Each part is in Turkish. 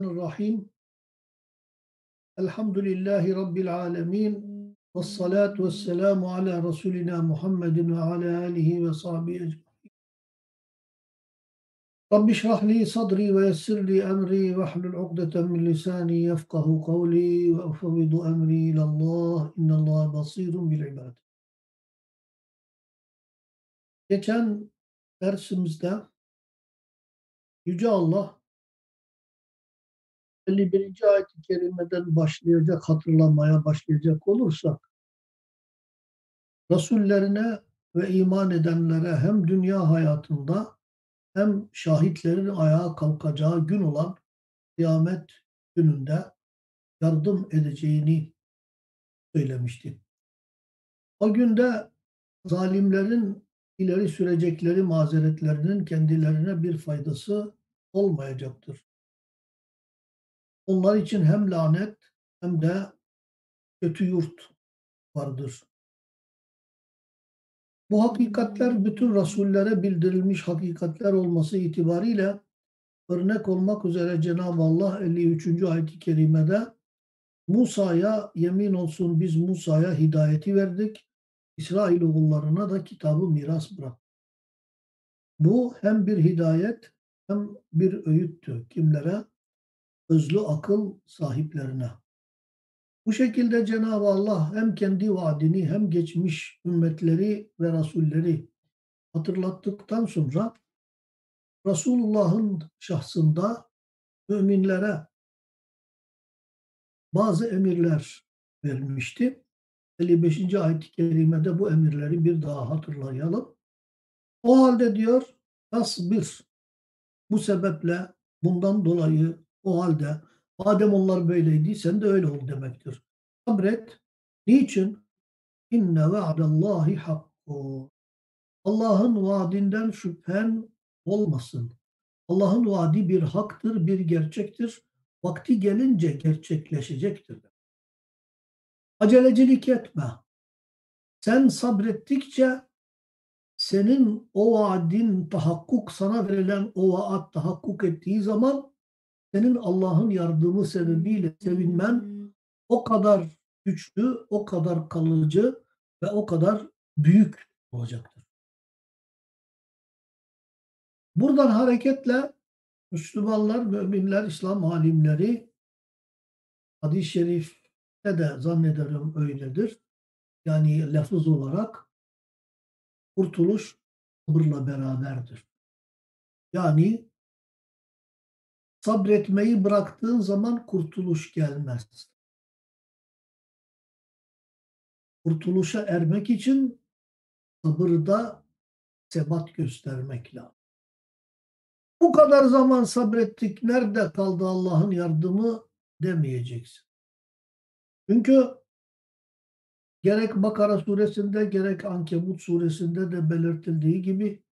Bismillahirrahmanirrahim. Elhamdülillahi Rabbil alemin. Ve salatu ve selamu ala Resulina Muhammedin ve ala alihi ve sahbihi ecmaîn. Rabbi şrah sadri ve yessir li emri ve hlul ukdeten min lisani yefkahu kavli ve ufevvidu emri ilallah. İnnallâhe basîrun bil ibad. Geçen dersimizde Yüce Allah 51. ayet-i kerimeden başlayacak, hatırlamaya başlayacak olursak, Resullerine ve iman edenlere hem dünya hayatında hem şahitlerin ayağa kalkacağı gün olan kıyamet gününde yardım edeceğini söylemişti. O günde zalimlerin ileri sürecekleri mazeretlerinin kendilerine bir faydası olmayacaktır. Onlar için hem lanet hem de kötü yurt vardır. Bu hakikatler bütün rasullere bildirilmiş hakikatler olması itibariyle örnek olmak üzere Cenab-ı Allah 53. ayet-i kerimede Musa'ya yemin olsun biz Musa'ya hidayeti verdik. İsrail oğullarına da kitabı miras bırak. Bu hem bir hidayet hem bir öğüttü. Kimlere? Özlü akıl sahiplerine. Bu şekilde Cenab-ı Allah hem kendi vaadini hem geçmiş ümmetleri ve rasulleri hatırlattıktan sonra Resulullah'ın şahsında müminlere bazı emirler vermişti. 55. ayet-i kerimede bu emirleri bir daha hatırlayalım. O halde diyor tasbir bu sebeple bundan dolayı o halde madem onlar böyleydi sen de öyle ol demektir. Sabret. Niçin? İnne va'dallahi hakku. Allah'ın vaadinden şüphen olmasın. Allah'ın vaadi bir haktır, bir gerçektir. Vakti gelince gerçekleşecektir. Acelecilik etme. Sen sabrettikçe senin o vaadin tahakkuk, sana verilen o vaat tahakkuk ettiği zaman senin Allah'ın yardımı sebebiyle sevinmen o kadar güçlü, o kadar kalıcı ve o kadar büyük olacaktır. Buradan hareketle Müslümanlar, müminler, İslam alimleri hadis-i şerifte de zannederim öyledir. Yani lafız olarak kurtuluş sabırla beraberdir. Yani sabretmeyi bıraktığın zaman kurtuluş gelmez. Kurtuluşa ermek için sabırda sebat göstermek lazım. Bu kadar zaman sabrettik, nerede kaldı Allah'ın yardımı demeyeceksin. Çünkü gerek Bakara suresinde gerek Ankebut suresinde de belirtildiği gibi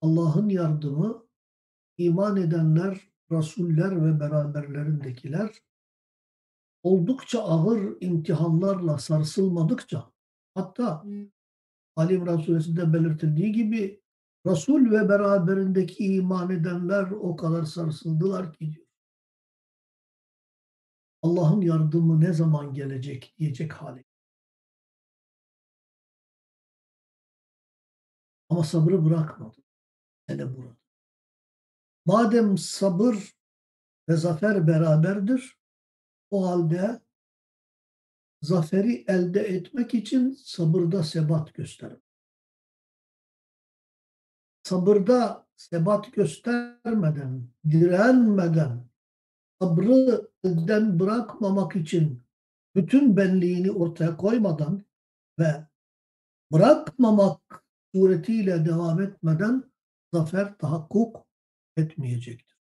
Allah'ın yardımı iman edenler rasuller ve beraberlerindekiler oldukça ağır imtihanlarla sarsılmadıkça hatta Ali İmran suresinde belirtildiği gibi Resul ve beraberindeki iman edenler o kadar sarsıldılar ki diyor. Allah'ın yardımı ne zaman gelecek diyecek hale. Ama sabrı bırakmadı. Hele burada. Madem sabır ve zafer beraberdir, o halde zaferi elde etmek için sabırda sebat gösterin. Sabırda sebat göstermeden, direnmeden, sabrı elden bırakmamak için bütün benliğini ortaya koymadan ve bırakmamak suretiyle devam etmeden zafer tahakkuk etmeyecektir.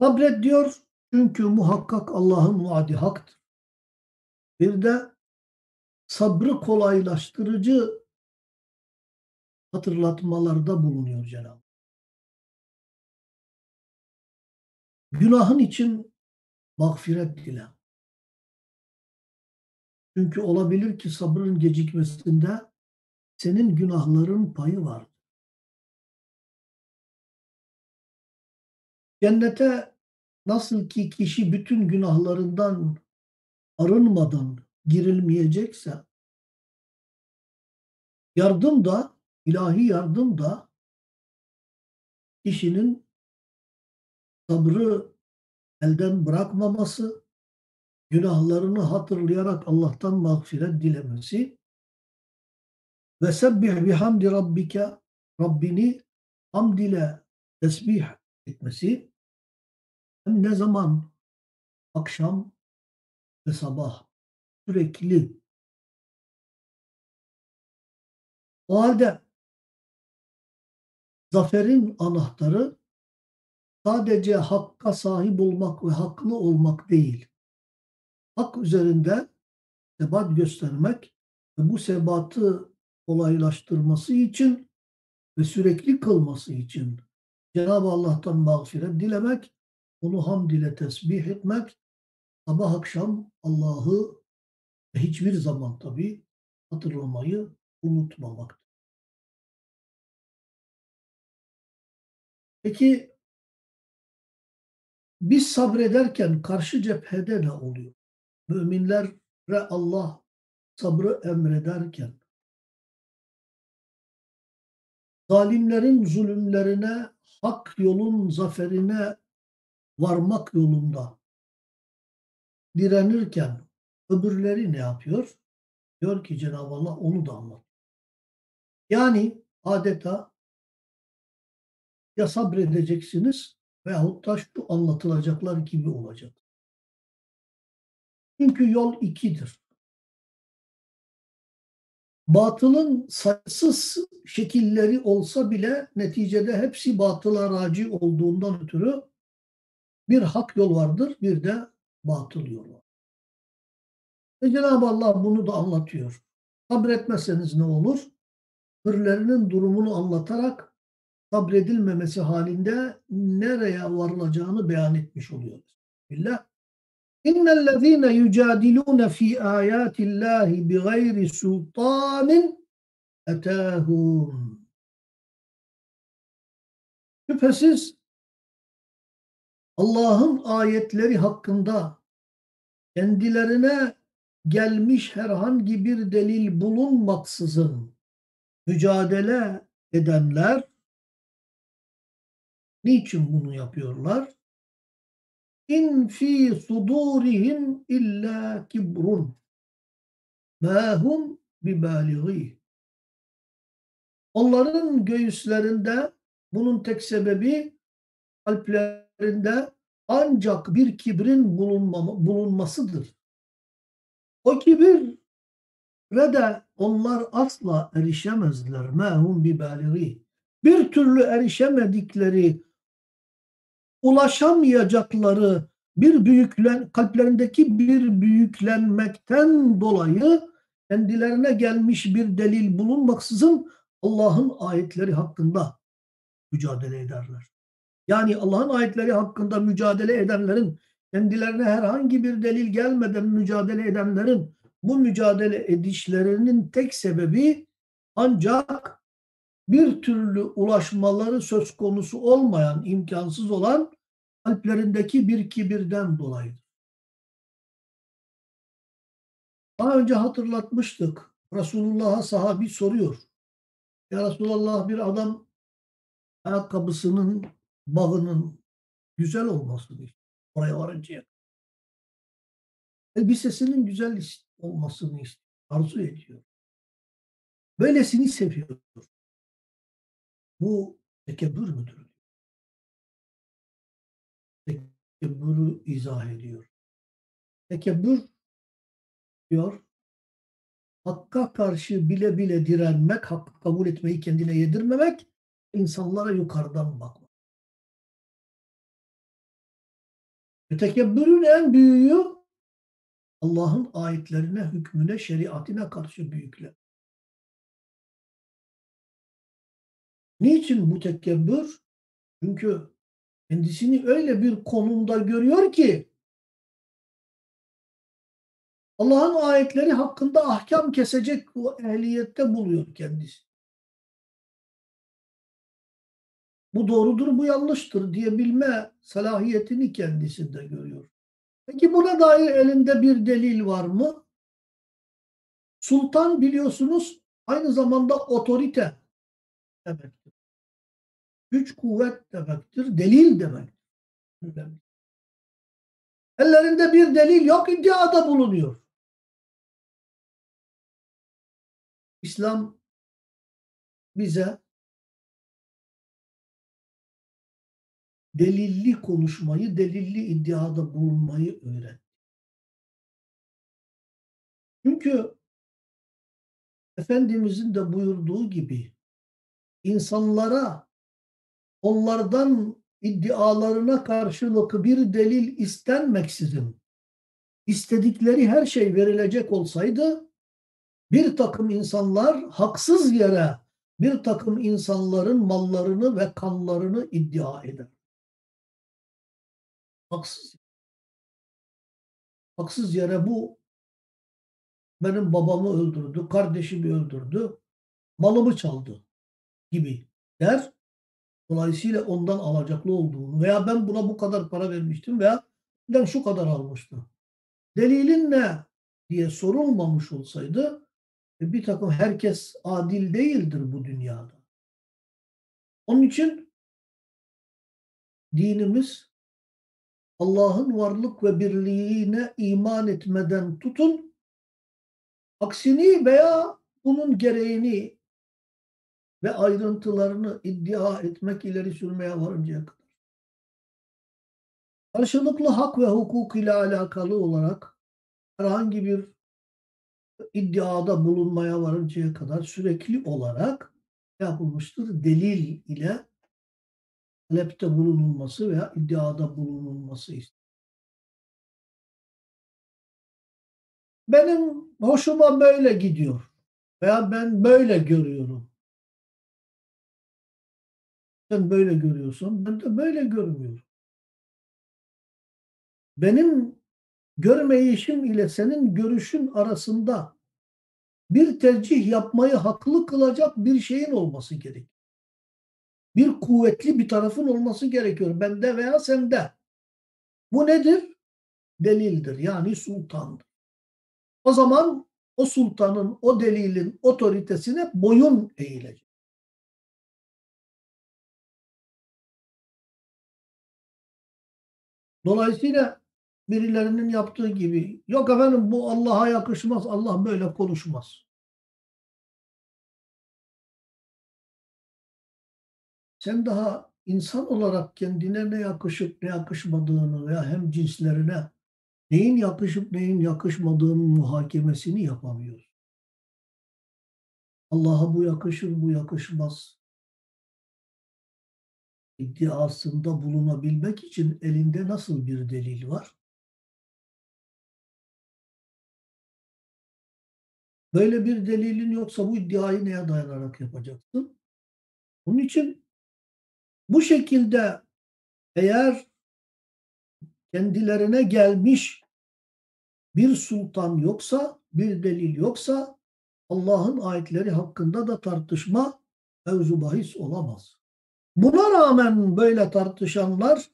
Sabret diyor çünkü muhakkak Allah'ın vaadi haktır. Bir de sabrı kolaylaştırıcı hatırlatmalarda bulunuyor Cenab-ı Günahın için mağfiret dile. Çünkü olabilir ki sabrın gecikmesinde senin günahların payı var. Cennete nasıl ki kişi bütün günahlarından arınmadan girilmeyecekse yardım da, ilahi yardım da kişinin sabrı elden bırakmaması, günahlarını hatırlayarak Allah'tan mağfiret dilemesi. Ve sebbih bihamdi rabbike Rabbini hamd ile tesbih etmesi ne zaman akşam ve sabah sürekli o halde zaferin anahtarı sadece hakka sahip olmak ve haklı olmak değil. Hak üzerinde sebat göstermek ve bu sebatı kolaylaştırması için ve sürekli kılması için Cenab-ı Allah'tan mağfiret dilemek, onu hamd ile tesbih etmek, sabah akşam Allah'ı hiçbir zaman tabi hatırlamayı unutmamak. Peki biz sabrederken karşı cephede ne oluyor? Müminlere Allah sabrı emrederken zalimlerin zulümlerine, hak yolun zaferine varmak yolunda direnirken öbürleri ne yapıyor? Diyor ki Cenab-ı Allah onu da anlat. Yani adeta ya sabredeceksiniz veyahut da şu anlatılacaklar gibi olacak. Çünkü yol ikidir. Batılın sayısız şekilleri olsa bile neticede hepsi batıla raci olduğundan ötürü bir hak yol vardır, bir de batıl yol var. Ve Cenab-ı Allah bunu da anlatıyor. Sabretmezseniz ne olur? Hürlerinin durumunu anlatarak sabredilmemesi halinde nereye varılacağını beyan etmiş oluyor. Billah. İnnellezîne yücadilûne fî âyâtillâhi bighayri sultânin etâhûm. Şüphesiz Allah'ın ayetleri hakkında kendilerine gelmiş herhangi bir delil bulunmaksızın mücadele edenler niçin bunu yapıyorlar? İn fi sudurihim illa kibrun ma hum bibalighi. Onların göğüslerinde bunun tek sebebi kalplerinde ancak bir kibrin bulunmasıdır. O kibir de onlar asla erişemezler. Mehum bibalighi. Bir türlü erişemedikleri, ulaşamayacakları bir büyüklen kalplerindeki bir büyüklenmekten dolayı kendilerine gelmiş bir delil bulunmaksızın Allah'ın ayetleri hakkında mücadele ederler. Yani Allah'ın ayetleri hakkında mücadele edenlerin kendilerine herhangi bir delil gelmeden mücadele edenlerin bu mücadele edişlerinin tek sebebi ancak bir türlü ulaşmaları söz konusu olmayan, imkansız olan kalplerindeki bir kibirden dolayıdır. Daha önce hatırlatmıştık. Resulullah'a sahabi soruyor. Ya Resulallah bir adam ayakkabısının bağının güzel olmasını istiyor. Oraya varıncaya. Elbisesinin güzel olmasını istiyor. Arzu ediyor. Böylesini seviyor. Bu tekebbür müdür? Tekebbürü izah ediyor. Tekebbür diyor, hakka karşı bile bile direnmek, hakkı kabul etmeyi kendine yedirmemek, insanlara yukarıdan bakmak. Tekebbürün en büyüğü Allah'ın ayetlerine, hükmüne, şeriatine karşı büyükler. Niçin bu tekebbür? Çünkü kendisini öyle bir konumda görüyor ki Allah'ın ayetleri hakkında ahkam kesecek o ehliyette buluyor kendisi. bu doğrudur, bu yanlıştır diyebilme salahiyetini kendisinde görüyor. Peki buna dair elinde bir delil var mı? Sultan biliyorsunuz aynı zamanda otorite demektir. Güç, kuvvet demektir, delil demektir. Ellerinde bir delil yok, iddiada bulunuyor. İslam bize delilli konuşmayı, delilli iddiada bulunmayı öğretti. Çünkü Efendimizin de buyurduğu gibi insanlara onlardan iddialarına karşılık bir delil istenmeksizin istedikleri her şey verilecek olsaydı bir takım insanlar haksız yere bir takım insanların mallarını ve kanlarını iddia eder. Haksız. Haksız yere bu benim babamı öldürdü, kardeşimi öldürdü, malımı çaldı gibi der. Dolayısıyla ondan alacaklı olduğunu veya ben buna bu kadar para vermiştim veya ben şu kadar almıştım. Delilin ne diye sorulmamış olsaydı e, bir takım herkes adil değildir bu dünyada. Onun için dinimiz Allah'ın varlık ve birliğine iman etmeden tutun, aksini veya bunun gereğini ve ayrıntılarını iddia etmek ileri sürmeye varıncaya kadar. Karşılıklı hak ve hukuk ile alakalı olarak herhangi bir iddiada bulunmaya varıncaya kadar sürekli olarak yapılmıştır. Delil ile talepte bulunulması veya iddiada bulunulması istenir. Benim hoşuma böyle gidiyor veya ben böyle görüyorum. Sen böyle görüyorsan ben de böyle görmüyorum. Benim görmeyişim ile senin görüşün arasında bir tercih yapmayı haklı kılacak bir şeyin olması gerek. Bir kuvvetli bir tarafın olması gerekiyor. Bende veya sende. Bu nedir? Delildir. Yani sultandır. O zaman o sultanın, o delilin otoritesine boyun eğilecek. Dolayısıyla birilerinin yaptığı gibi yok efendim bu Allah'a yakışmaz. Allah böyle konuşmaz. Sen daha insan olarak kendine ne yakışıp ne yakışmadığını veya hem cinslerine neyin yakışıp neyin yakışmadığının muhakemesini yapamıyorsun. Allah'a bu yakışır, bu yakışmaz iddiasında bulunabilmek için elinde nasıl bir delil var? Böyle bir delilin yoksa bu iddiayı neye dayanarak yapacaksın? Onun için bu şekilde eğer kendilerine gelmiş bir sultan yoksa, bir delil yoksa Allah'ın ayetleri hakkında da tartışma mevzu bahis olamaz. Buna rağmen böyle tartışanlar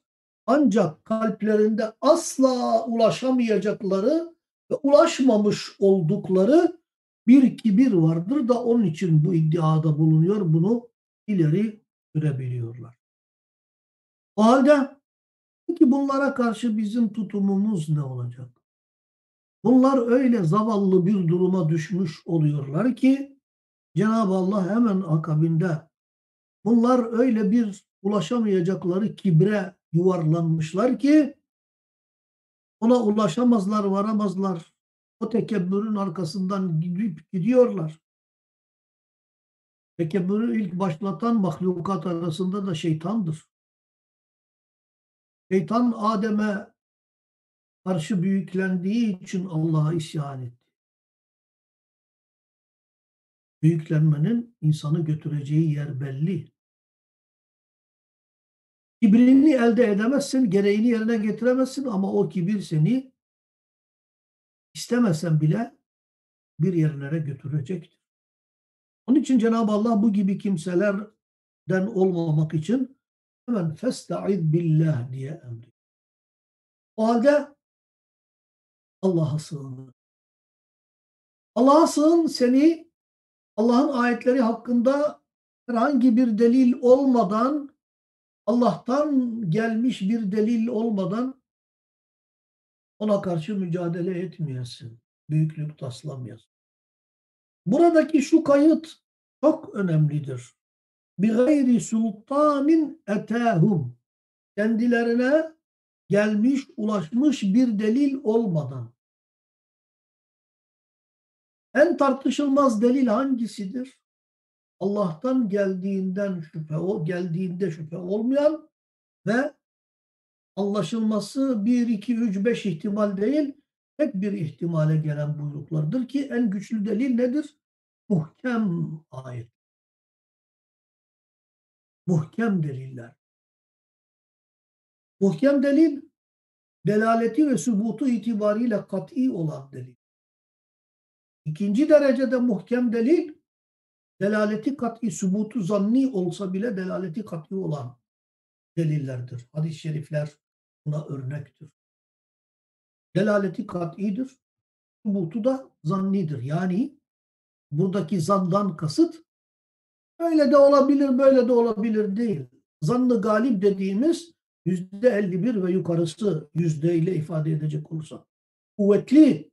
ancak kalplerinde asla ulaşamayacakları ve ulaşmamış oldukları bir kibir vardır da onun için bu iddiada bulunuyor. Bunu ileri sürebiliyorlar. O halde peki bunlara karşı bizim tutumumuz ne olacak? Bunlar öyle zavallı bir duruma düşmüş oluyorlar ki Cenab-ı Allah hemen akabinde bunlar öyle bir ulaşamayacakları kibre yuvarlanmışlar ki ona ulaşamazlar, varamazlar. O tekebbürün arkasından gidip gidiyorlar. Tekebbürü ilk başlatan mahlukat arasında da şeytandır. Şeytan Adem'e karşı büyüklendiği için Allah'a isyan etti. Büyüklenmenin insanı götüreceği yer belli. Kibrini elde edemezsin, gereğini yerine getiremezsin ama o kibir seni istemesen bile bir yerlere götürecektir. Onun için Cenab-ı Allah bu gibi kimselerden olmamak için hemen festaiz billah diye emri. O halde Allah'a sığınır. Allah'a sığın seni Allah'ın ayetleri hakkında herhangi bir delil olmadan Allah'tan gelmiş bir delil olmadan ona karşı mücadele etmeyesin. Büyüklük taslamayasın. Buradaki şu kayıt çok önemlidir. Bi gayri sultanin etahum. Kendilerine gelmiş, ulaşmış bir delil olmadan. En tartışılmaz delil hangisidir? Allah'tan geldiğinden şüphe, o geldiğinde şüphe olmayan ve anlaşılması 1, 2, 3, 5 ihtimal değil, tek bir ihtimale gelen buyruklardır ki en güçlü delil nedir? Muhkem ayet. Muhkem deliller. Muhkem delil, delaleti ve sübutu itibariyle kat'i olan delil. İkinci derecede muhkem delil, delaleti kat'i, sübutu zanni olsa bile delaleti kat'i olan delillerdir. Hadis-i şerifler buna örnektir. Delaleti kat'idir, sübutu da zannidir. Yani buradaki zandan kasıt öyle de olabilir, böyle de olabilir değil. Zannı galip dediğimiz yüzde 51 ve yukarısı yüzde ile ifade edecek olursa kuvvetli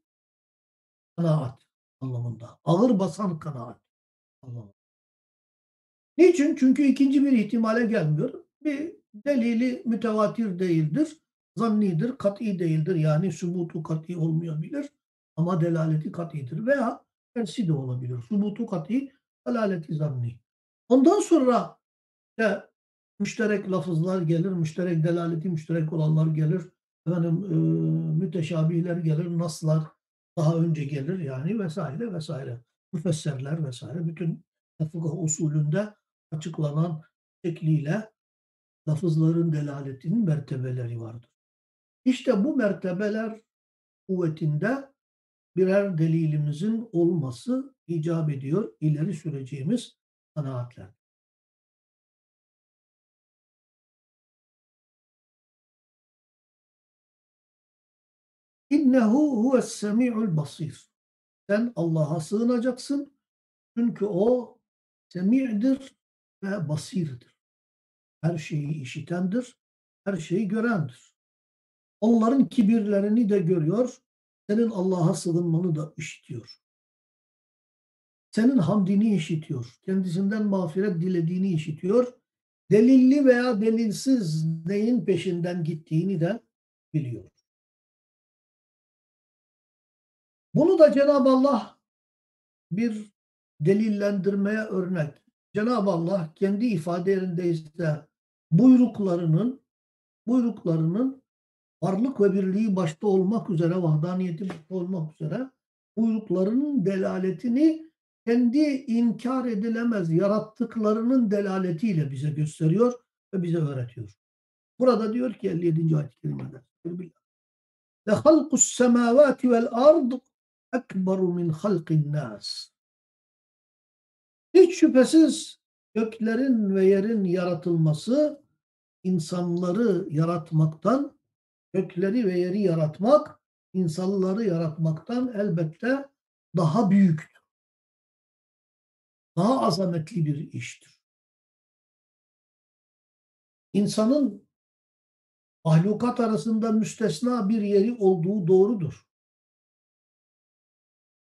kanaat anlamında. Ağır basan kanaat. Niçin? Çünkü ikinci bir ihtimale gelmiyor. Bir delili mütevatir değildir. Zannidir, kat'i değildir. Yani subutu kat'i olmayabilir. Ama delaleti kat'idir. Veya tersi de olabilir. Subutu kat'i, delaleti zanni. Ondan sonra işte müşterek lafızlar gelir, müşterek delaleti müşterek olanlar gelir. Efendim, e, müteşabihler gelir, naslar daha önce gelir yani vesaire vesaire. Müfesserler vesaire bütün fıkıh usulünde açıklanan şekliyle lafızların delaletinin mertebeleri vardır. İşte bu mertebeler kuvvetinde birer delilimizin olması icap ediyor ileri süreceğimiz kanaatler. İnnehu huves semi'ul basir. Sen Allah'a sığınacaksın. Çünkü o semi'dir ve basirdir. Her şeyi işitendir, her şeyi görendir. Onların kibirlerini de görüyor, senin Allah'a sığınmanı da işitiyor. Senin hamdini işitiyor, kendisinden mağfiret dilediğini işitiyor. Delilli veya delilsiz neyin peşinden gittiğini de biliyor. Bunu da Cenab-ı Allah bir delillendirmeye örnek. Cenab-ı Allah kendi ifadelerindeyse buyruklarının buyruklarının varlık ve birliği başta olmak üzere, vahdaniyeti başta olmak üzere buyruklarının delaletini kendi inkar edilemez yarattıklarının delaletiyle bize gösteriyor ve bize öğretiyor. Burada diyor ki 57. ayet-i kerimede. Ve halkus semavati vel ard ekberu min halqin nas. Hiç şüphesiz göklerin ve yerin yaratılması insanları yaratmaktan, gökleri ve yeri yaratmak insanları yaratmaktan elbette daha büyüktür. Daha azametli bir iştir. İnsanın mahlukat arasında müstesna bir yeri olduğu doğrudur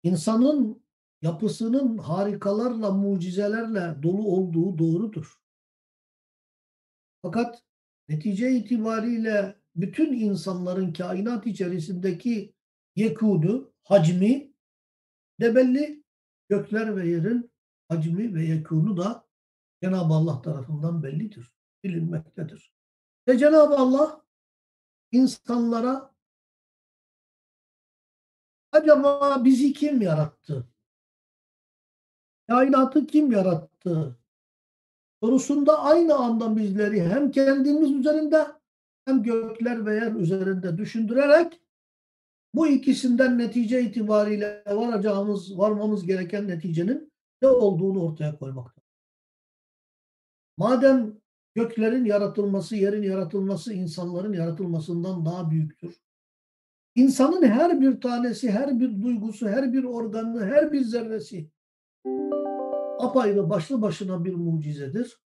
insanın yapısının harikalarla, mucizelerle dolu olduğu doğrudur. Fakat netice itibariyle bütün insanların kainat içerisindeki yekûnu, hacmi de belli. Gökler ve yerin hacmi ve yekûnu da Cenab-ı Allah tarafından bellidir, bilinmektedir. Ve Cenab-ı Allah insanlara Acaba bizi kim yarattı? Kainatı kim yarattı? Sorusunda aynı anda bizleri hem kendimiz üzerinde hem gökler ve yer üzerinde düşündürerek bu ikisinden netice itibariyle varacağımız, varmamız gereken neticenin ne olduğunu ortaya koymakta. Madem göklerin yaratılması, yerin yaratılması, insanların yaratılmasından daha büyüktür. İnsanın her bir tanesi, her bir duygusu, her bir organı, her bir zerresi apayrı başlı başına bir mucizedir.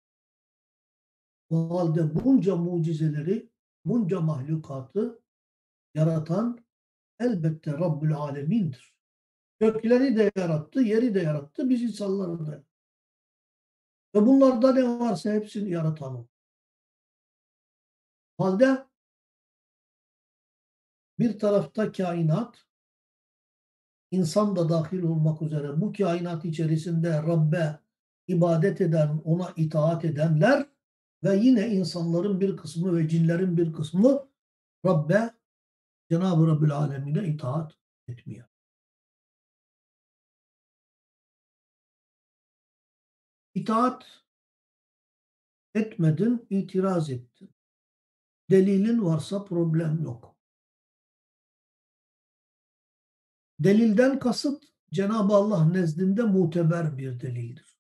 O halde bunca mucizeleri, bunca mahlukatı yaratan elbette Rabbül Alemin'dir. Gökleri de yarattı, yeri de yarattı, biz insanları da. Ve bunlarda ne varsa hepsini yaratan o. Halde bir tarafta kainat, insan da dahil olmak üzere bu kainat içerisinde Rabbe ibadet eden, ona itaat edenler ve yine insanların bir kısmı ve cinlerin bir kısmı Rabbe, Cenab-ı Rabbül Alemine itaat etmiyor. İtaat etmedin, itiraz ettin. Delilin varsa problem yok. Delilden kasıt Cenab-ı Allah nezdinde muteber bir delildir.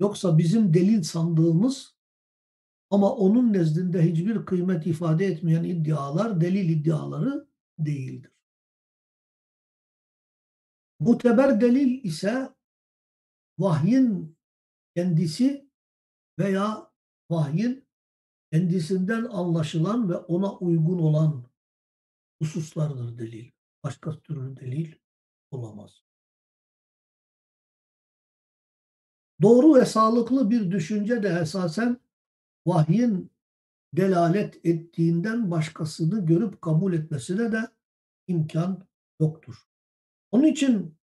Yoksa bizim delil sandığımız ama onun nezdinde hiçbir kıymet ifade etmeyen iddialar delil iddiaları değildir. Muteber delil ise vahyin kendisi veya vahyin kendisinden anlaşılan ve ona uygun olan hususlardır delil Başka türlü delil olamaz. Doğru ve sağlıklı bir düşünce de esasen vahyin delalet ettiğinden başkasını görüp kabul etmesine de imkan yoktur. Onun için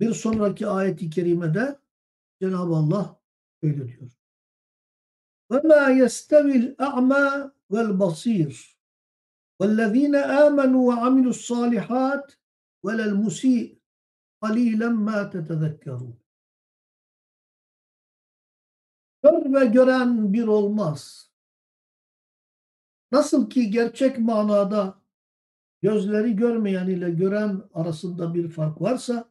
bir sonraki ayeti kerimede Cenab-ı Allah öyle diyor. وَمَا يَسْتَوِي الْأَعْمَى وَالْبَصِيرُ وَالَّذ۪ينَ آمَنُوا وَعَمِلُوا الصَّالِحَاتِ وَلَا الْمُسِيءُ قَلِيلًا مَا تَتَذَكَّرُونَ Kör ve gören bir olmaz. Nasıl ki gerçek manada gözleri görmeyen ile gören arasında bir fark varsa,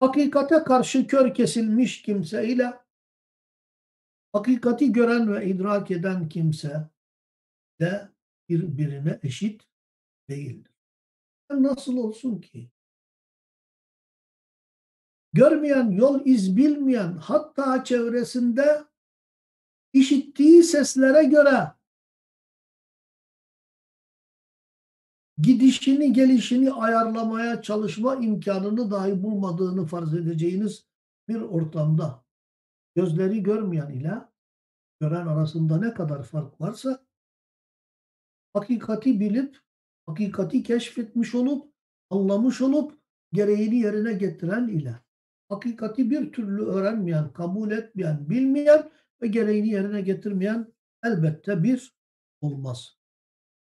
hakikate karşı kör kesilmiş kimse ile hakikati gören ve idrak eden kimse de birbirine eşit değildir. Nasıl olsun ki? Görmeyen, yol iz bilmeyen, hatta çevresinde işittiği seslere göre gidişini gelişini ayarlamaya çalışma imkanını dahi bulmadığını farz edeceğiniz bir ortamda gözleri görmeyen ile gören arasında ne kadar fark varsa hakikati bilip hakikati keşfetmiş olup anlamış olup gereğini yerine getiren ile hakikati bir türlü öğrenmeyen, kabul etmeyen, bilmeyen ve gereğini yerine getirmeyen elbette bir olmaz.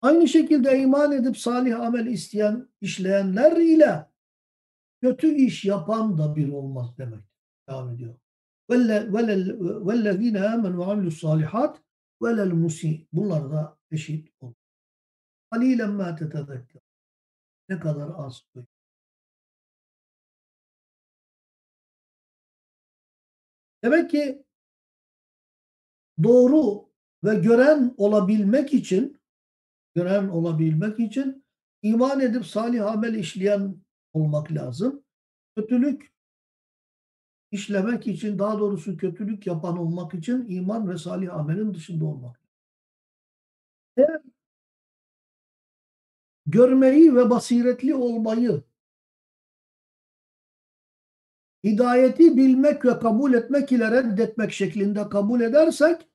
Aynı şekilde iman edip salih amel isteyen, işleyenler ile kötü iş yapan da bir olmaz demek. Devam ediyor. وَالَّذ۪ينَ آمَنُوا وَعَمِلُوا الصَّالِحَاتِ وَلَا الْمُسِيء Bunlar da eşit olur. Kalilen ma tetezekkar. Ne kadar az duy. Demek ki doğru ve gören olabilmek için gören olabilmek için iman edip salih amel işleyen olmak lazım. Kötülük işlemek için daha doğrusu kötülük yapan olmak için iman ve salih amelin dışında olmak. Eğer görmeyi ve basiretli olmayı, hidayeti bilmek ve kabul etmek ile reddetmek şeklinde kabul edersek,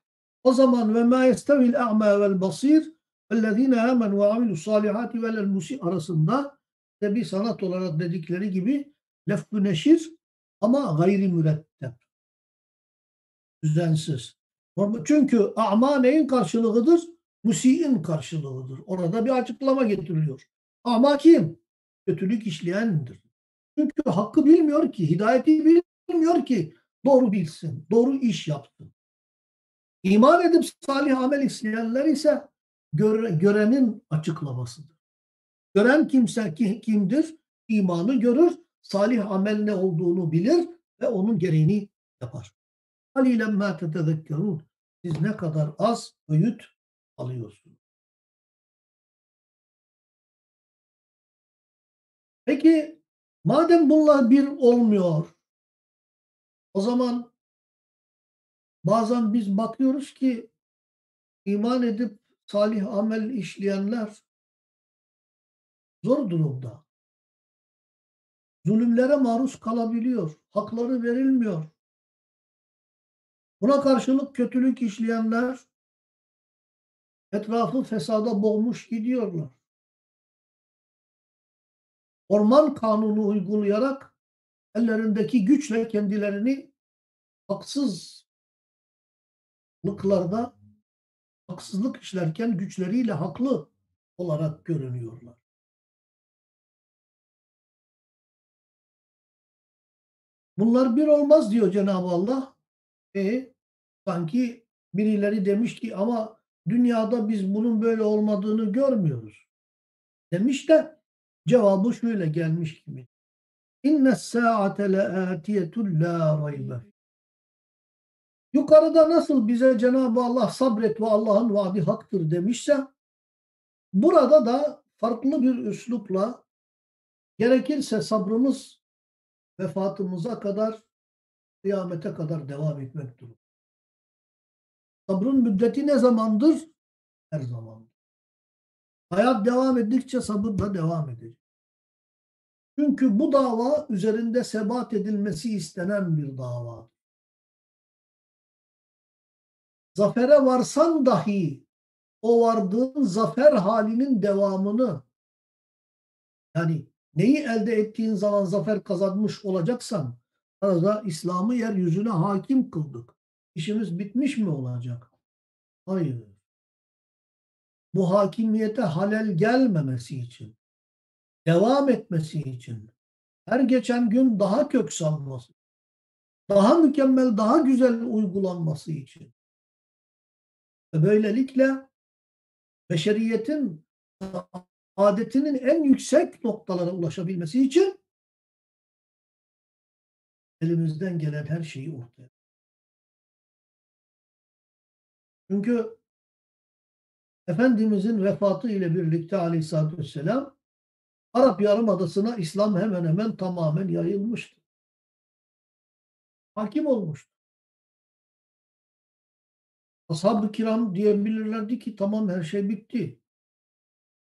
o zaman ve ma yestevil a'ma vel basir ellezine amen ve amilu salihati vel musi arasında de bir sanat olarak dedikleri gibi lefkü neşir ama gayri mürettep. Düzensiz. Çünkü a'ma neyin karşılığıdır? Musi'in karşılığıdır. Orada bir açıklama getiriliyor. Ama kim? Kötülük işleyendir. Çünkü hakkı bilmiyor ki, hidayeti bilmiyor ki doğru bilsin, doğru iş yapsın. İman edip salih amel isteyenler ise göre, görenin açıklamasıdır. Gören kimse ki, kimdir? İmanı görür, salih amel ne olduğunu bilir ve onun gereğini yapar. Halilen ma tetezekkerun. siz ne kadar az öğüt alıyorsunuz. Peki madem bunlar bir olmuyor o zaman bazen biz bakıyoruz ki iman edip salih amel işleyenler zor durumda. Zulümlere maruz kalabiliyor. Hakları verilmiyor. Buna karşılık kötülük işleyenler etrafı fesada boğmuş gidiyorlar. Orman kanunu uygulayarak ellerindeki güçle kendilerini haksızlıklarda haksızlık işlerken güçleriyle haklı olarak görünüyorlar. Bunlar bir olmaz diyor Cenab-ı Allah. E, sanki birileri demiş ki ama dünyada biz bunun böyle olmadığını görmüyoruz. Demiş de cevabı şöyle gelmiş gibi. İnne sa'ate le'atiyetun la raybe. Yukarıda nasıl bize Cenab-ı Allah sabret ve Allah'ın vaadi haktır demişse burada da farklı bir üslupla gerekirse sabrımız vefatımıza kadar kıyamete kadar devam etmek durur. Sabrın müddeti ne zamandır? Her zaman. Hayat devam ettikçe sabır da devam edecek. Çünkü bu dava üzerinde sebat edilmesi istenen bir dava. Zafere varsan dahi o vardığın zafer halinin devamını yani neyi elde ettiğin zaman zafer kazanmış olacaksan arada İslam'ı yeryüzüne hakim kıldık. İşimiz bitmiş mi olacak? Hayır. Bu hakimiyete halel gelmemesi için, devam etmesi için, her geçen gün daha kök salması, daha mükemmel, daha güzel uygulanması için. Ve böylelikle beşeriyetin adetinin en yüksek noktalara ulaşabilmesi için elimizden gelen her şeyi ortaya. Çünkü Efendimizin vefatı ile birlikte aleyhissalatü vesselam Arap Yarımadası'na İslam hemen hemen tamamen yayılmıştı. Hakim olmuştu. Ashab-ı kiram diyebilirlerdi ki tamam her şey bitti.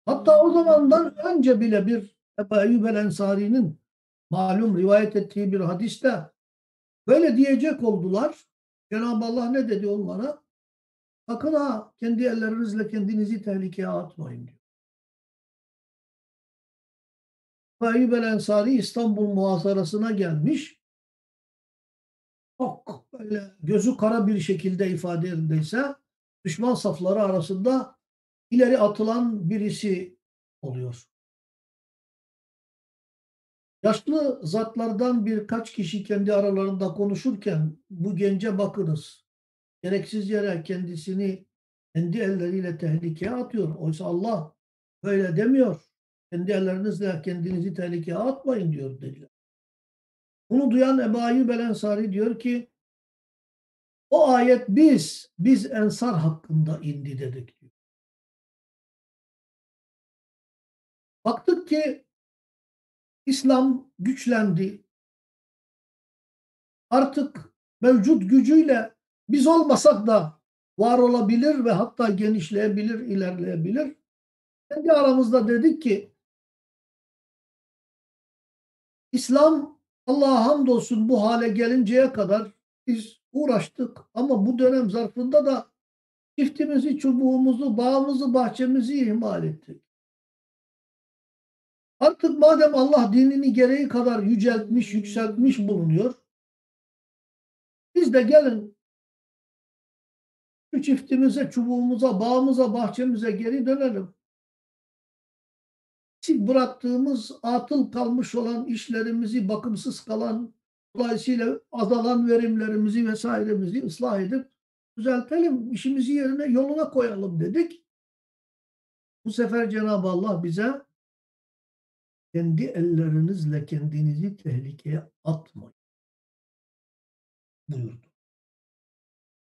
Hatta o zamandan önce bile bir Ebu Eyyub el-Ensari'nin malum rivayet ettiği bir hadiste böyle diyecek oldular. Cenab-ı Allah ne dedi onlara? Sakın ha kendi ellerinizle kendinizi tehlikeye atmayın diyor. Eyyub el-Ensari İstanbul muhasarasına gelmiş. Çok böyle gözü kara bir şekilde ifade edildiyse düşman safları arasında ileri atılan birisi oluyor. Yaşlı zatlardan birkaç kişi kendi aralarında konuşurken bu gence bakınız. Gereksiz yere kendisini kendi elleriyle tehlikeye atıyor. Oysa Allah böyle demiyor. Kendi ellerinizle kendinizi tehlikeye atmayın diyor dediler. Bunu duyan Ebu Ayyub el Ensari diyor ki o ayet biz, biz ensar hakkında indi dedik diyor. Baktık ki İslam güçlendi. Artık mevcut gücüyle biz olmasak da var olabilir ve hatta genişleyebilir, ilerleyebilir. Kendi aramızda dedik ki İslam Allah'a hamdolsun bu hale gelinceye kadar biz uğraştık ama bu dönem zarfında da çiftimizi, çubuğumuzu, bağımızı, bahçemizi ihmal ettik. Artık madem Allah dinini gereği kadar yüceltmiş, yükseltmiş bulunuyor, biz de gelin şu çiftimize, çubuğumuza, bağımıza, bahçemize geri dönelim. Bıraktığımız atıl kalmış olan işlerimizi, bakımsız kalan, dolayısıyla azalan verimlerimizi vesairemizi ıslah edip düzeltelim, işimizi yerine yoluna koyalım dedik. Bu sefer Cenab-ı Allah bize kendi ellerinizle kendinizi tehlikeye atmayın buyurdu.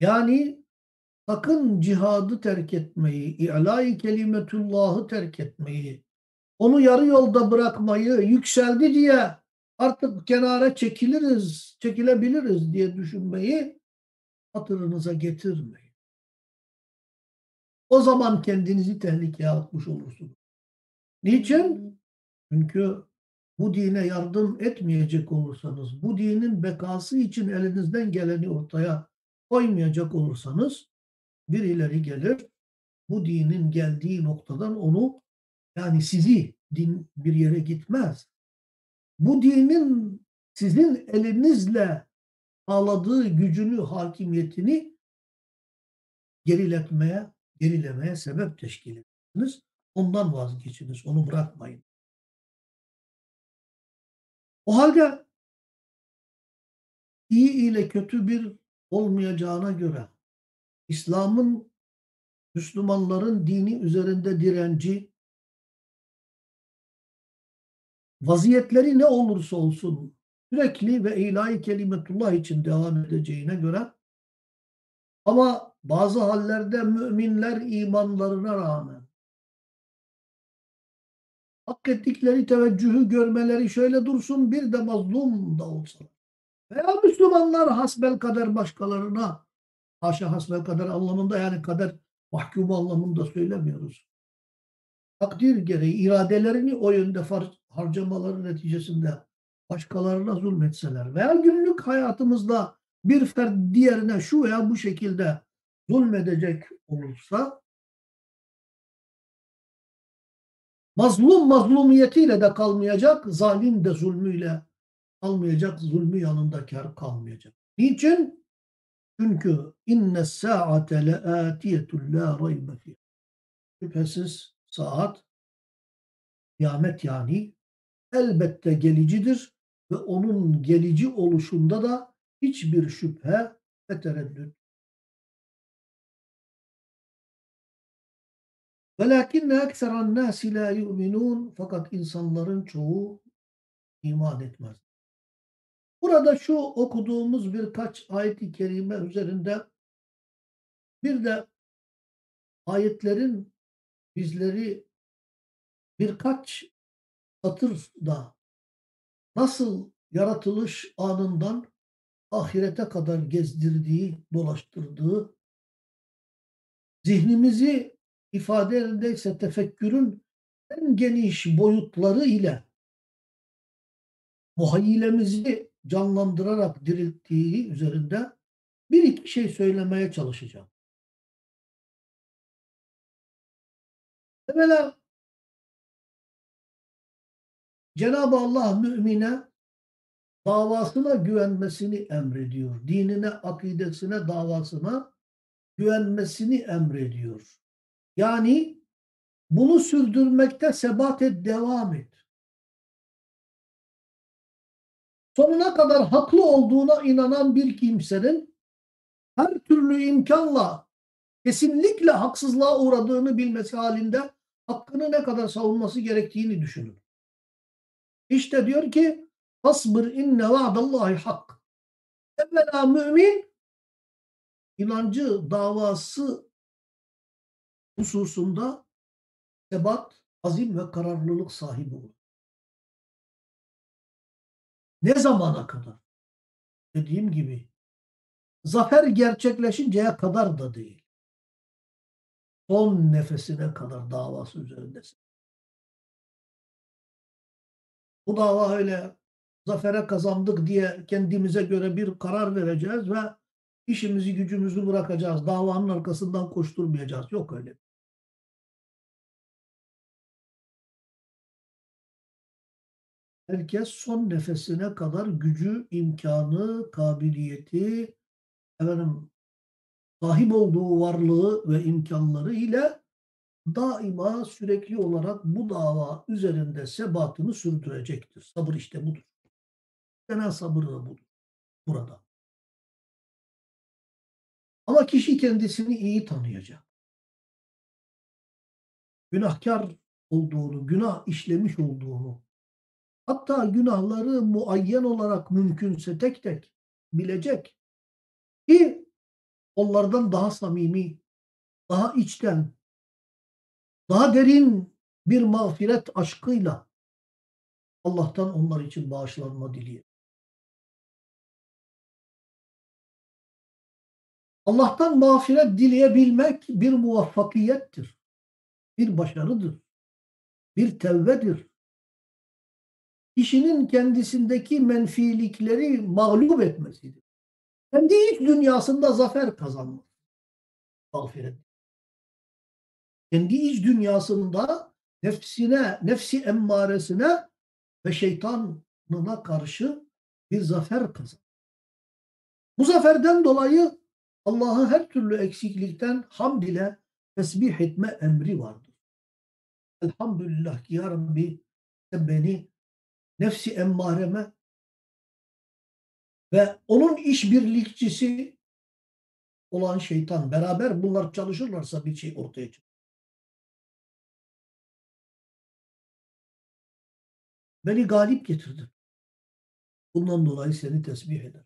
Yani sakın cihadı terk etmeyi, i'lâ-i kelimetullah'ı terk etmeyi, onu yarı yolda bırakmayı, yükseldi diye artık kenara çekiliriz, çekilebiliriz diye düşünmeyi hatırınıza getirmeyin. O zaman kendinizi tehlikeye atmış olursunuz. Niçin? Çünkü bu dine yardım etmeyecek olursanız, bu dinin bekası için elinizden geleni ortaya koymayacak olursanız birileri gelir, bu dinin geldiği noktadan onu yani sizi din bir yere gitmez. Bu dinin sizin elinizle sağladığı gücünü, hakimiyetini geriletmeye, gerilemeye sebep teşkil edersiniz. Ondan vazgeçiniz, onu bırakmayın. O halde iyi ile kötü bir olmayacağına göre İslam'ın Müslümanların dini üzerinde direnci vaziyetleri ne olursa olsun sürekli ve ilahi kelimetullah için devam edeceğine göre ama bazı hallerde müminler imanlarına rağmen hak ettikleri teveccühü görmeleri şöyle dursun bir de mazlum da olsa veya Müslümanlar hasbel kader başkalarına haşa hasbel kader anlamında yani kader mahkumu anlamında söylemiyoruz. Takdir gereği iradelerini o yönde harcamaları neticesinde başkalarına zulmetseler veya günlük hayatımızda bir fert diğerine şu veya bu şekilde zulmedecek olursa mazlum mazlumiyetiyle de kalmayacak, zalim de zulmüyle kalmayacak, zulmü yanında kar kalmayacak. Niçin? Çünkü inne saate leâtiyetun la raybe. Şüphesiz saat kıyamet yani elbette gelicidir ve onun gelici oluşunda da hiçbir şüphe ve tereddüt. Velakinne ekseren nâsi lâ yu'minûn fakat insanların çoğu iman etmez. Burada şu okuduğumuz birkaç ayet-i kerime üzerinde bir de ayetlerin bizleri birkaç satırda nasıl yaratılış anından ahirete kadar gezdirdiği, dolaştırdığı, zihnimizi ifade yerindeyse tefekkürün en geniş boyutları ile muhayyilemizi canlandırarak dirilttiği üzerinde bir iki şey söylemeye çalışacağım. Evvela Cenab-ı Allah mümine davasına güvenmesini emrediyor. Dinine, akidesine, davasına güvenmesini emrediyor. Yani bunu sürdürmekte sebat et, devam et. Sonuna kadar haklı olduğuna inanan bir kimsenin her türlü imkanla kesinlikle haksızlığa uğradığını bilmesi halinde hakkını ne kadar savunması gerektiğini düşünün. İşte diyor ki Fasbır inne vaadallahi hak. Evvela mümin inancı davası hususunda sebat, azim ve kararlılık sahibi olur. Ne zamana kadar? Dediğim gibi zafer gerçekleşinceye kadar da değil. Son nefesine kadar davası üzerindesin. Bu dava öyle zafere kazandık diye kendimize göre bir karar vereceğiz ve işimizi gücümüzü bırakacağız. Davanın arkasından koşturmayacağız. Yok öyle. Herkes son nefesine kadar gücü, imkanı, kabiliyeti, efendim, sahip olduğu varlığı ve imkanları ile daima sürekli olarak bu dava üzerinde sebatını sürdürecektir. Sabır işte budur. Genel sabır da budur. Burada. Ama kişi kendisini iyi tanıyacak. Günahkar olduğunu, günah işlemiş olduğunu, hatta günahları muayyen olarak mümkünse tek tek bilecek ki onlardan daha samimi, daha içten, daha derin bir mağfiret aşkıyla Allah'tan onlar için bağışlanma dileyelim. Allah'tan mağfiret dileyebilmek bir muvaffakiyettir. Bir başarıdır. Bir tevbedir. Kişinin kendisindeki menfilikleri mağlup etmesidir. Kendi iç dünyasında zafer kazanmak. Mağfiret. Kendi iç dünyasında nefsine, nefsi emmaresine ve şeytanına karşı bir zafer kazan. Bu zaferden dolayı Allah'ı her türlü eksiklikten hamd ile tesbih etme emri vardır. Elhamdülillah ki ya Rabbi sen beni nefsi emmareme ve onun işbirlikçisi olan şeytan beraber bunlar çalışırlarsa bir şey ortaya çıkar. Beni galip getirdin. Bundan dolayı seni tesbih eder.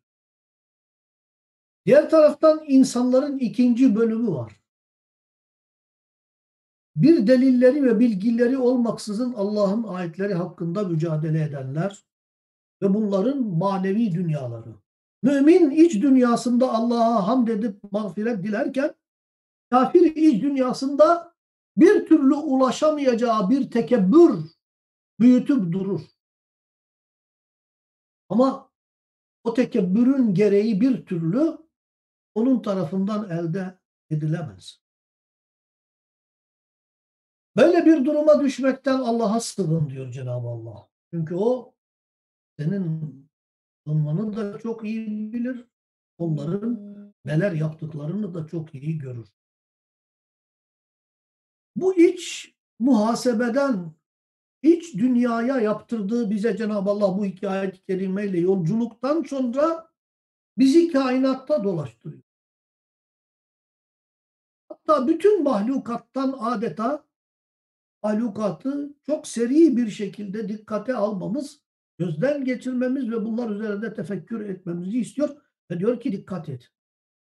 Diğer taraftan insanların ikinci bölümü var. Bir delilleri ve bilgileri olmaksızın Allah'ın ayetleri hakkında mücadele edenler ve bunların manevi dünyaları. Mümin iç dünyasında Allah'a hamd edip mağfiret dilerken kafir iç dünyasında bir türlü ulaşamayacağı bir tekebbür büyütüp durur. Ama o tekebbürün gereği bir türlü onun tarafından elde edilemez. Böyle bir duruma düşmekten Allah'a sığın diyor Cenab-ı Allah. Çünkü o senin sığınmanı da çok iyi bilir. Onların neler yaptıklarını da çok iyi görür. Bu iç muhasebeden iç dünyaya yaptırdığı bize Cenab-ı Allah bu iki ayet-i kerimeyle yolculuktan sonra bizi kainatta dolaştırıyor. Hatta bütün mahlukattan adeta mahlukatı çok seri bir şekilde dikkate almamız, gözden geçirmemiz ve bunlar üzerinde tefekkür etmemizi istiyor. Ve diyor ki dikkat et.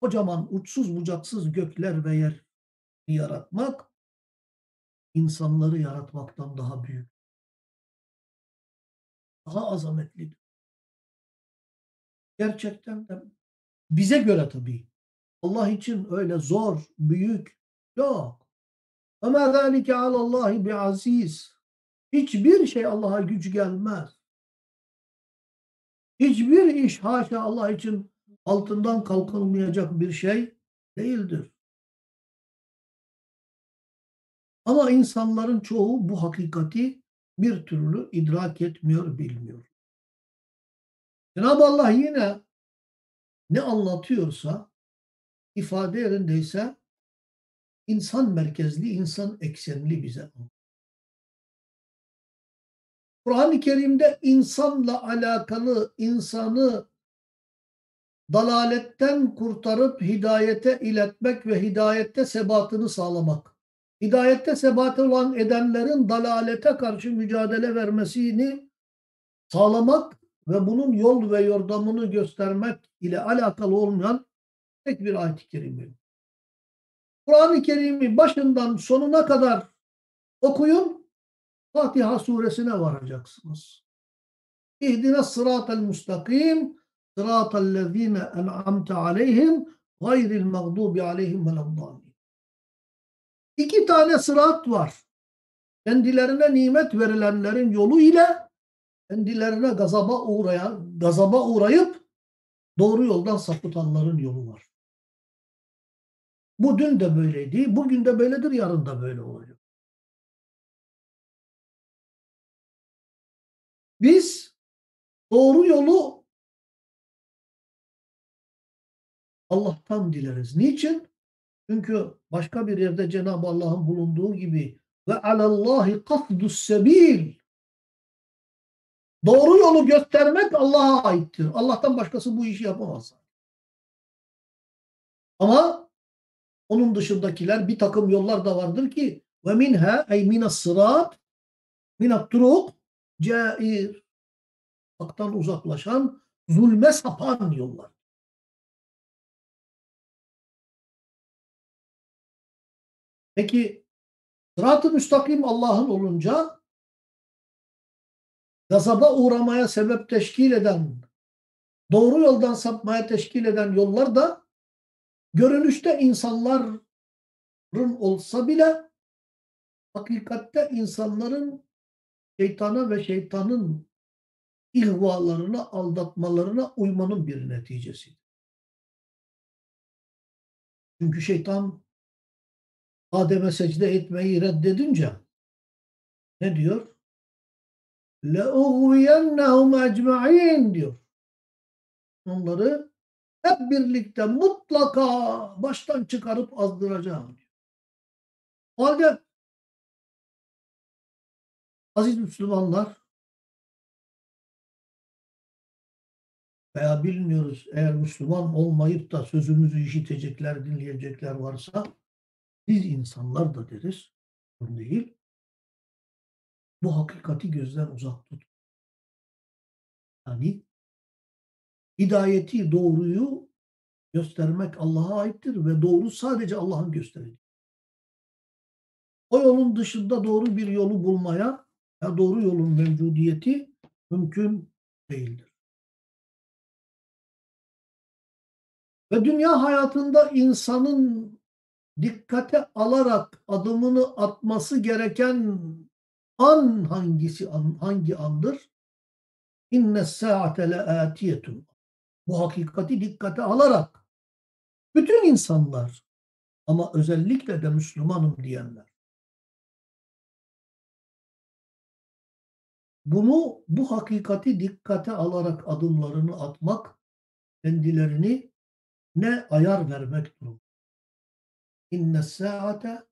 Kocaman uçsuz bucaksız gökler ve yer yaratmak insanları yaratmaktan daha büyük. Daha azametlidir. Gerçekten de bize göre tabii. Allah için öyle zor, büyük yok. Ama zâlike alallâhi bi aziz. Hiçbir şey Allah'a güç gelmez. Hiçbir iş haşa Allah için altından kalkılmayacak bir şey değildir. Ama insanların çoğu bu hakikati bir türlü idrak etmiyor, bilmiyor. Cenab-ı Allah yine ne anlatıyorsa ifade yerindeyse insan merkezli, insan eksenli bize. Kur'an-ı Kerim'de insanla alakalı insanı dalaletten kurtarıp hidayete iletmek ve hidayette sebatını sağlamak. Hidayette sebat olan edenlerin dalalete karşı mücadele vermesini sağlamak ve bunun yol ve yordamını göstermek ile alakalı olmayan tek bir ayet-i kerime. Kur'an-ı Kerim'i başından sonuna kadar okuyun. Fatiha suresine varacaksınız. İhdine sıratel mustakim sıratel lezine en'amte aleyhim gayril mağdubi aleyhim veleddâmin. İki tane sırat var. Kendilerine nimet verilenlerin yolu ile kendilerine gazaba uğrayan, gazaba uğrayıp doğru yoldan sapıtanların yolu var. Bu dün de böyleydi, bugün de böyledir, yarın da böyle olacak. Biz doğru yolu Allah'tan dileriz. Niçin? Çünkü başka bir yerde Cenab-ı Allah'ın bulunduğu gibi ve alallahi kasdus sebil doğru yolu göstermek Allah'a aittir. Allah'tan başkası bu işi yapamaz. Ama onun dışındakiler bir takım yollar da vardır ki ve minha ey minas sırat minat turuk cair haktan uzaklaşan zulme sapan yollar. Peki sırat-ı müstakim Allah'ın olunca gazaba uğramaya sebep teşkil eden, doğru yoldan sapmaya teşkil eden yollar da görünüşte insanların olsa bile hakikatte insanların şeytana ve şeytanın ihvalarına, aldatmalarına uymanın bir neticesi. Çünkü şeytan Adem'e secde etmeyi reddedince ne diyor? لَاُغْوِيَنَّهُمْ اَجْمَعِينَ diyor. Onları hep birlikte mutlaka baştan çıkarıp azdıracağım diyor. O halde aziz Müslümanlar veya bilmiyoruz eğer Müslüman olmayıp da sözümüzü işitecekler, dinleyecekler varsa biz insanlar da deriz. Sorun değil. Bu hakikati gözden uzak tut. Yani hidayeti, doğruyu göstermek Allah'a aittir ve doğru sadece Allah'ın gösterdiği. O yolun dışında doğru bir yolu bulmaya ya doğru yolun mevcudiyeti mümkün değildir. Ve dünya hayatında insanın dikkate alarak adımını atması gereken an hangisi an, hangi andır? İnne saate leatiyetun. Bu hakikati dikkate alarak bütün insanlar ama özellikle de Müslümanım diyenler bunu bu hakikati dikkate alarak adımlarını atmak kendilerini ne ayar vermek durumunda. İnne saate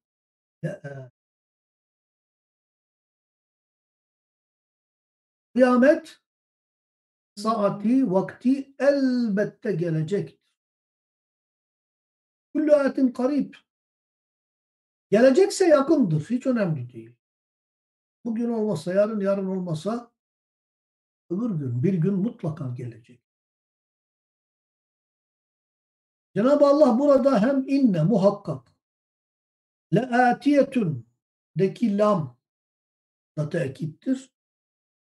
Kıyamet saati, vakti elbette gelecektir. Kullu ayetin karib. Gelecekse yakındır. Hiç önemli değil. Bugün olmasa, yarın, yarın olmasa öbür gün, bir gün mutlaka gelecek. Cenab-ı Allah burada hem inne muhakkak leatiyetun deki lam da tekittir.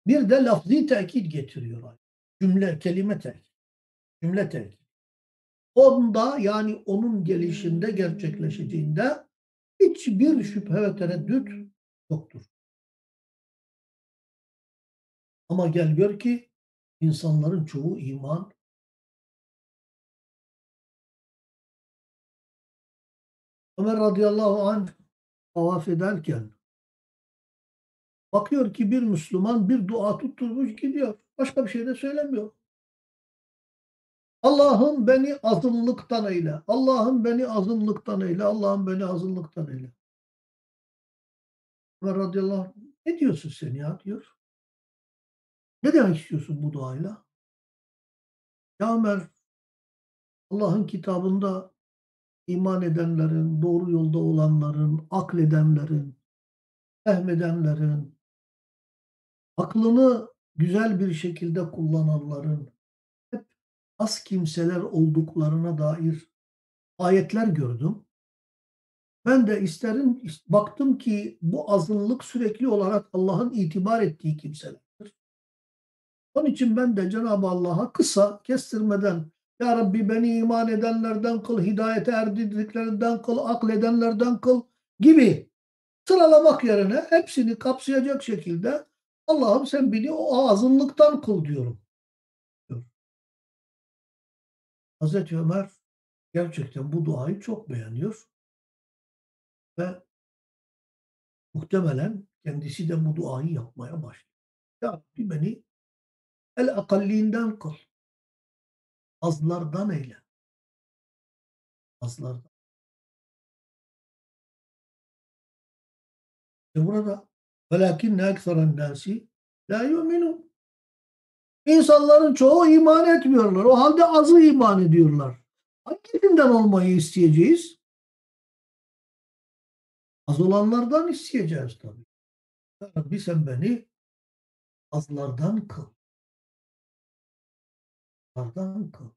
Bir de lafzi tekit getiriyor. Cümle, kelime tekit. Cümle tekit. Onda yani onun gelişinde gerçekleşeceğinde hiçbir şüphe ve tereddüt yoktur. Ama gel gör ki insanların çoğu iman Ömer radıyallahu anh tavaf ederken bakıyor ki bir Müslüman bir dua tutturmuş gidiyor. Başka bir şey de söylemiyor. Allah'ım beni azınlıktan eyle. Allah'ım beni azınlıktan eyle. Allah'ım beni azınlıktan eyle. Ömer radıyallahu anh ne diyorsun sen ya diyor. Ne demek istiyorsun bu duayla? Ya Ömer Allah'ın kitabında iman edenlerin, doğru yolda olanların, akledenlerin, fehmedenlerin, aklını güzel bir şekilde kullananların hep az kimseler olduklarına dair ayetler gördüm. Ben de isterim baktım ki bu azınlık sürekli olarak Allah'ın itibar ettiği kimselerdir. Onun için ben de Cenab-ı Allah'a kısa kestirmeden ya Rabbi beni iman edenlerden kıl, hidayete erdirdiklerinden kıl, akledenlerden kıl gibi sıralamak yerine hepsini kapsayacak şekilde Allah'ım sen beni o azınlıktan kıl diyorum. Hazreti Ömer gerçekten bu duayı çok beğeniyor ve muhtemelen kendisi de bu duayı yapmaya başlıyor. Ya Rabbi beni el akalliğinden kıl. Azlardan eyle. Azlardan. E burada velakinne ekseren nasi la yu'minun. İnsanların çoğu iman etmiyorlar. O halde azı iman ediyorlar. Hangisinden olmayı isteyeceğiz? Az olanlardan isteyeceğiz tabii. Rabbi sen beni azlardan kıl. Azlardan kıl.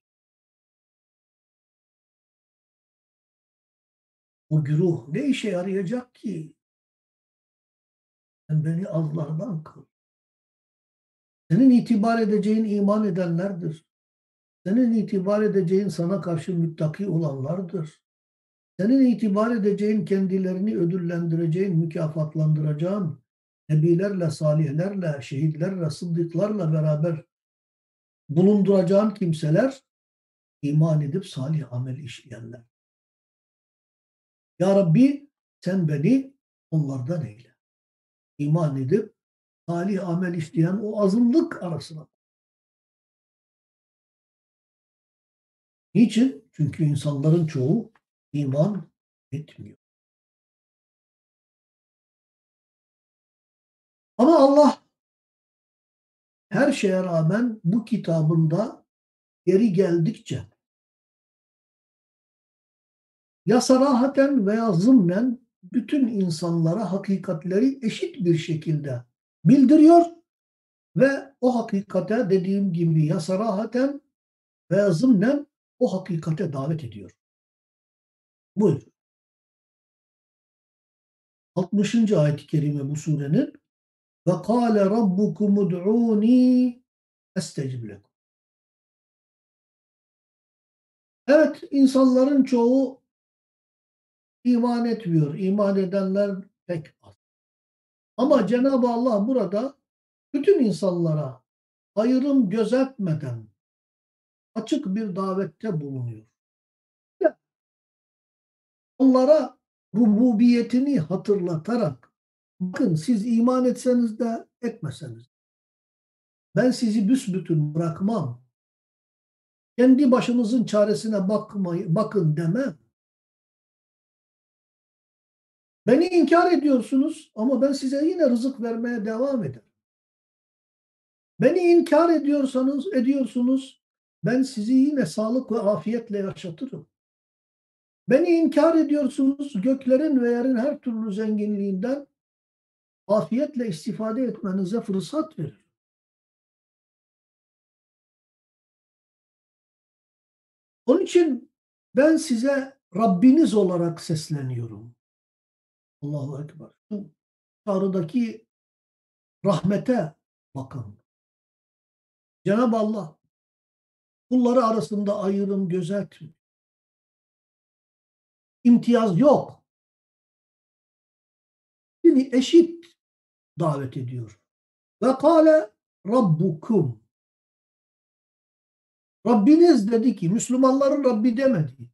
o güruh ne işe yarayacak ki? Beni azlardan kıl. Senin itibar edeceğin iman edenlerdir. Senin itibar edeceğin sana karşı müttaki olanlardır. Senin itibar edeceğin kendilerini ödüllendireceğin, mükafatlandıracağın nebilerle, salihlerle, şehitlerle, sıddıklarla beraber bulunduracağın kimseler iman edip salih amel işleyenler. Ya Rabbi sen beni onlardan eyle. İman edip salih amel işleyen o azınlık arasına. Niçin? Çünkü insanların çoğu iman etmiyor. Ama Allah her şeye rağmen bu kitabında yeri geldikçe ya sarahaten veya zımnen bütün insanlara hakikatleri eşit bir şekilde bildiriyor ve o hakikate dediğim gibi ya sarahaten veya zımnen o hakikate davet ediyor. Buyur. 60. ayet-i kerime bu surenin ve kâle rabbukum ud'ûni estecib lekum. Evet, insanların çoğu iman etmiyor. İman edenler pek az. Ama Cenab-ı Allah burada bütün insanlara ayrım gözetmeden açık bir davette bulunuyor. Onlara rububiyetini hatırlatarak bakın siz iman etseniz de etmeseniz ben sizi büsbütün bırakmam. Kendi başınızın çaresine bakmayı, bakın demem. Beni inkar ediyorsunuz ama ben size yine rızık vermeye devam ederim. Beni inkar ediyorsanız ediyorsunuz ben sizi yine sağlık ve afiyetle yaşatırım. Beni inkar ediyorsunuz göklerin ve yerin her türlü zenginliğinden afiyetle istifade etmenize fırsat verir. Onun için ben size Rabbiniz olarak sesleniyorum. Allahu Ekber. Şu çağrıdaki rahmete bakın. Cenab-ı Allah kulları arasında ayrım gözetmiyor. İmtiyaz yok. Şimdi eşit davet ediyor. Ve kâle rabbukum. Rabbiniz dedi ki, Müslümanların Rabbi demedi.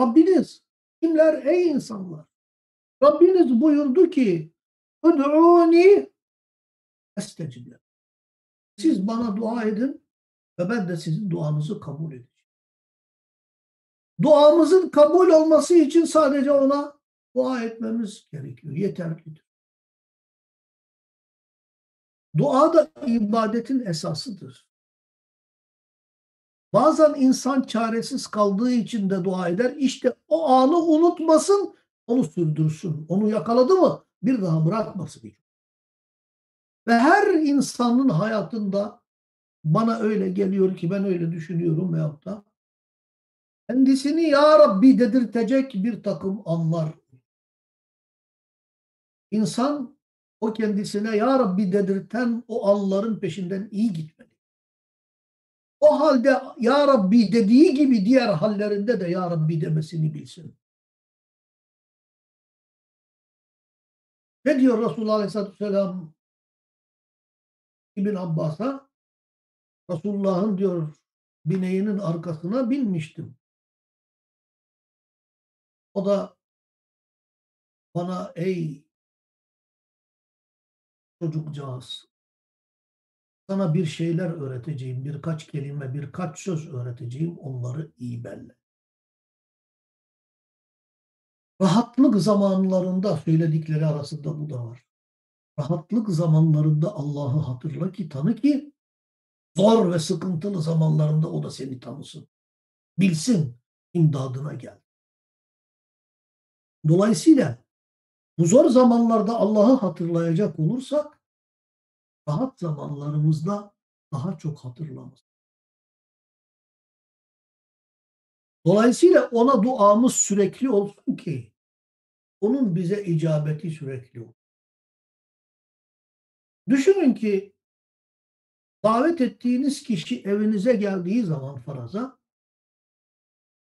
Rabbiniz. Kimler? Ey insanlar. Rabbiniz buyurdu ki Ud'uni estecib Siz bana dua edin ve ben de sizin duanızı kabul edeceğim. Duamızın kabul olması için sadece ona dua etmemiz gerekiyor. Yeterlidir. Dua da ibadetin esasıdır. Bazen insan çaresiz kaldığı için de dua eder. İşte o anı unutmasın onu sürdürsün. Onu yakaladı mı bir daha bırakmasın. Ve her insanın hayatında bana öyle geliyor ki ben öyle düşünüyorum veyahut da kendisini Ya Rabbi dedirtecek bir takım anlar. İnsan o kendisine Ya Rabbi dedirten o anların peşinden iyi gitmeli. O halde Ya Rabbi dediği gibi diğer hallerinde de Ya Rabbi demesini bilsin. Ne diyor Resulullah Aleyhisselatü Vesselam İbn Abbas'a? Resulullah'ın diyor bineğinin arkasına binmiştim. O da bana ey çocukcağız sana bir şeyler öğreteceğim, birkaç kelime, birkaç söz öğreteceğim, onları iyi belli. Rahatlık zamanlarında söyledikleri arasında bu da var. Rahatlık zamanlarında Allah'ı hatırla ki tanı ki zor ve sıkıntılı zamanlarında o da seni tanısın. Bilsin, imdadına gel. Dolayısıyla bu zor zamanlarda Allah'ı hatırlayacak olursak rahat zamanlarımızda daha çok hatırlamaz. Dolayısıyla ona duamız sürekli olsun ki onun bize icabeti sürekli olsun. Düşünün ki davet ettiğiniz kişi evinize geldiği zaman faraza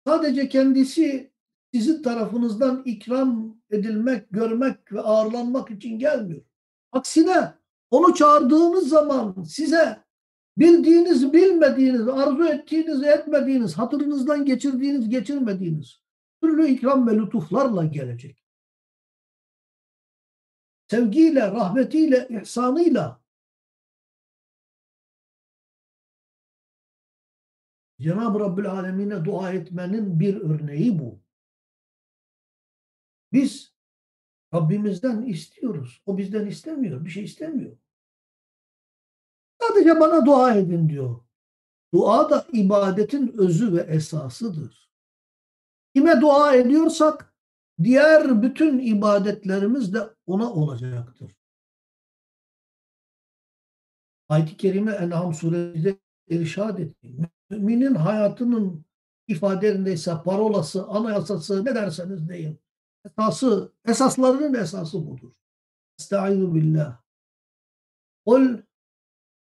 sadece kendisi sizin tarafınızdan ikram edilmek, görmek ve ağırlanmak için gelmiyor. Aksine onu çağırdığınız zaman size bildiğiniz, bilmediğiniz, arzu ettiğiniz, etmediğiniz, hatırınızdan geçirdiğiniz, geçirmediğiniz türlü ikram ve lütuflarla gelecek. Sevgiyle, rahmetiyle, ihsanıyla Cenab-ı Rabbül Alemin'e dua etmenin bir örneği bu. Biz Rabbimizden istiyoruz. O bizden istemiyor. Bir şey istemiyor. Sadece bana dua edin diyor. Dua da ibadetin özü ve esasıdır. Kime dua ediyorsak diğer bütün ibadetlerimiz de ona olacaktır. Ayet-i Kerime En'am suresinde irşad etti. Müminin hayatının ifadelerindeyse parolası, anayasası ne derseniz deyin. Esası, esaslarının esası budur. Estaizu billah. Kul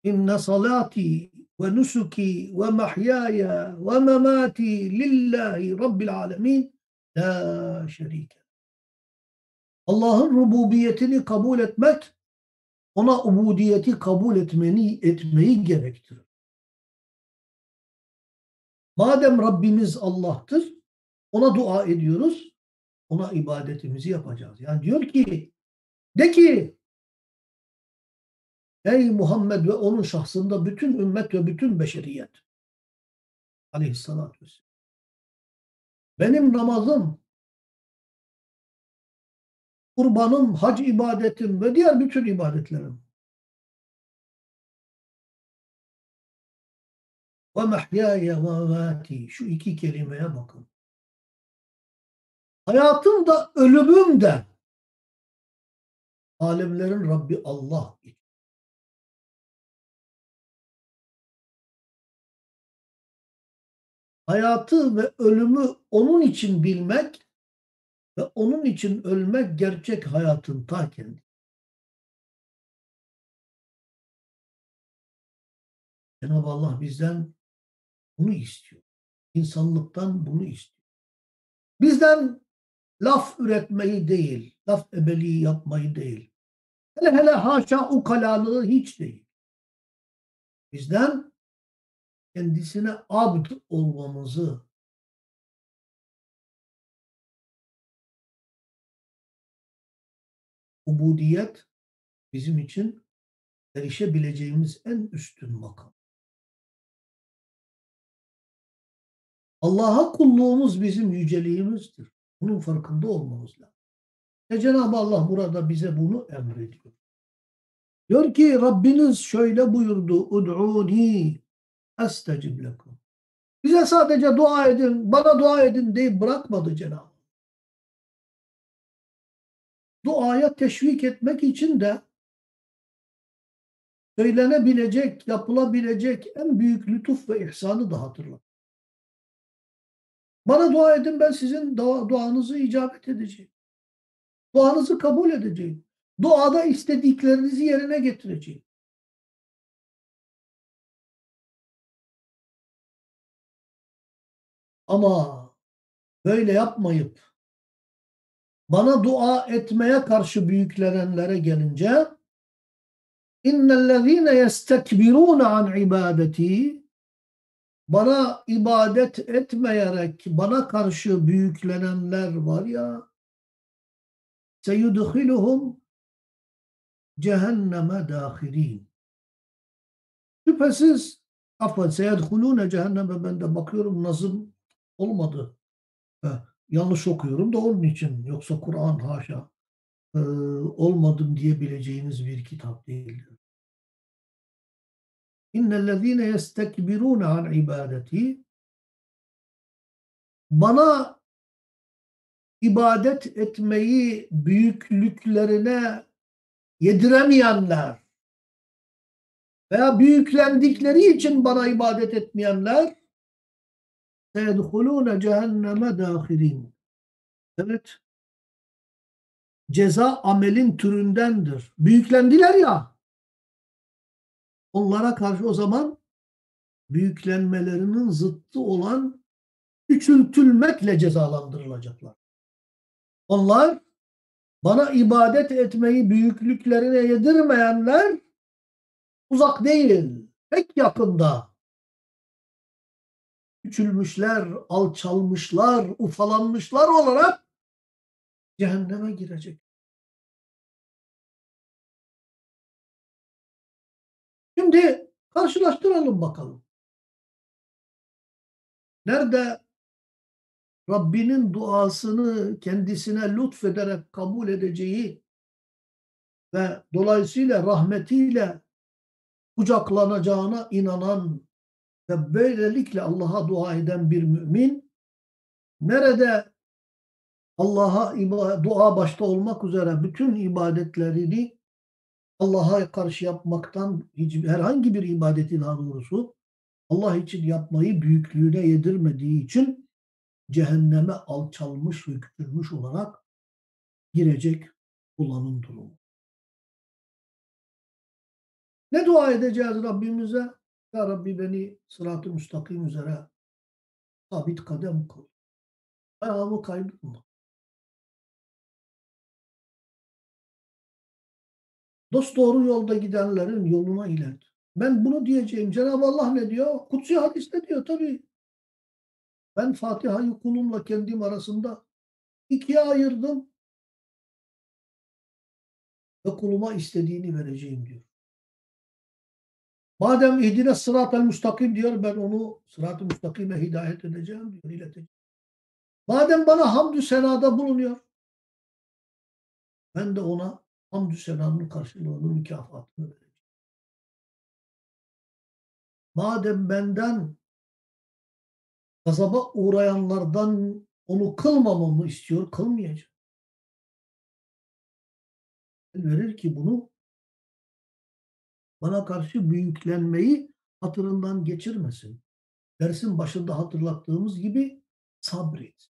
inne salati ve nusuki ve mahyaya ve memati lillahi rabbil alemin la şerike. Allah'ın rububiyetini kabul etmek ona ubudiyeti kabul etmeni, etmeyi gerektirir. Madem Rabbimiz Allah'tır, ona dua ediyoruz, ona ibadetimizi yapacağız. Yani diyor ki, de ki, ey Muhammed ve onun şahsında bütün ümmet ve bütün beşeriyet aleyhissalatü vesselam. Benim namazım, kurbanım, hac ibadetim ve diğer bütün ibadetlerim ve mehyaya ve şu iki kelimeye bakın. Hayatım da ölümüm de alemlerin Rabbi Allah için. Hayatı ve ölümü onun için bilmek ve onun için ölmek gerçek hayatın ta kendi. Cenab-ı Allah bizden bunu istiyor. İnsanlıktan bunu istiyor. Bizden laf üretmeyi değil, laf ebeliği yapmayı değil. Hele hele haşa ukalalığı hiç değil. Bizden kendisine abd olmamızı ubudiyet bizim için erişebileceğimiz en üstün makam. Allah'a kulluğumuz bizim yüceliğimizdir. Bunun farkında olmamız lazım. Ve Cenab-ı Allah burada bize bunu emrediyor. Diyor ki Rabbiniz şöyle buyurdu. Ud'uni estecib lekum. Bize sadece dua edin, bana dua edin deyip bırakmadı Cenab-ı Duaya teşvik etmek için de söylenebilecek, yapılabilecek en büyük lütuf ve ihsanı da hatırlat. Bana dua edin ben sizin duanızı icabet edeceğim. Duanızı kabul edeceğim. Duada istediklerinizi yerine getireceğim. Ama böyle yapmayıp bana dua etmeye karşı büyüklenenlere gelince innellezîne yestekbirûne an ibadeti bana ibadet etmeyerek bana karşı büyüklenenler var ya seyudhiluhum cehenneme dahirin. Şüphesiz affet seyedhulune cehenneme ben de bakıyorum nazım olmadı. Heh, yanlış okuyorum da onun için. Yoksa Kur'an haşa e, olmadım diyebileceğiniz bir kitap değildir. İnnellezîne yestekbirûne an ibadeti bana ibadet etmeyi büyüklüklerine yediremeyenler veya büyüklendikleri için bana ibadet etmeyenler seyedhulûne cehenneme dâhirîn. Evet. Ceza amelin türündendir. Büyüklendiler ya. Onlara karşı o zaman büyüklenmelerinin zıttı olan küçültülmekle cezalandırılacaklar. Onlar bana ibadet etmeyi büyüklüklerine yedirmeyenler uzak değil, pek yakında. Küçülmüşler, alçalmışlar, ufalanmışlar olarak cehenneme girecek. Şimdi karşılaştıralım bakalım. Nerede Rabbinin duasını kendisine lütfederek kabul edeceği ve dolayısıyla rahmetiyle kucaklanacağına inanan ve böylelikle Allah'a dua eden bir mümin nerede Allah'a dua başta olmak üzere bütün ibadetlerini Allah'a karşı yapmaktan hiç, herhangi bir ibadeti daha doğrusu Allah için yapmayı büyüklüğüne yedirmediği için cehenneme alçalmış ve olarak girecek olanın durumu. Ne dua edeceğiz Rabbimize? Ya Rabbi beni sırat-ı müstakim üzere sabit kadem kıl. Ayağımı kaydırma. Dost doğru yolda gidenlerin yoluna ilet. Ben bunu diyeceğim. Cenab-ı Allah ne diyor? Kutsi hadiste diyor tabii. Ben Fatiha'yı kulumla kendim arasında ikiye ayırdım ve kuluma istediğini vereceğim diyor. Madem ihdine sırat-ı müstakim diyor ben onu sırat-ı müstakime hidayet edeceğim diyor, ileteceğim. Madem bana hamdü senada bulunuyor ben de ona hamdü senanın karşılığını mükafatını vereceğim. Madem benden gazaba uğrayanlardan onu kılmamamı istiyor, kılmayacak. Verir ki bunu bana karşı büyüklenmeyi hatırından geçirmesin. Dersin başında hatırlattığımız gibi sabret.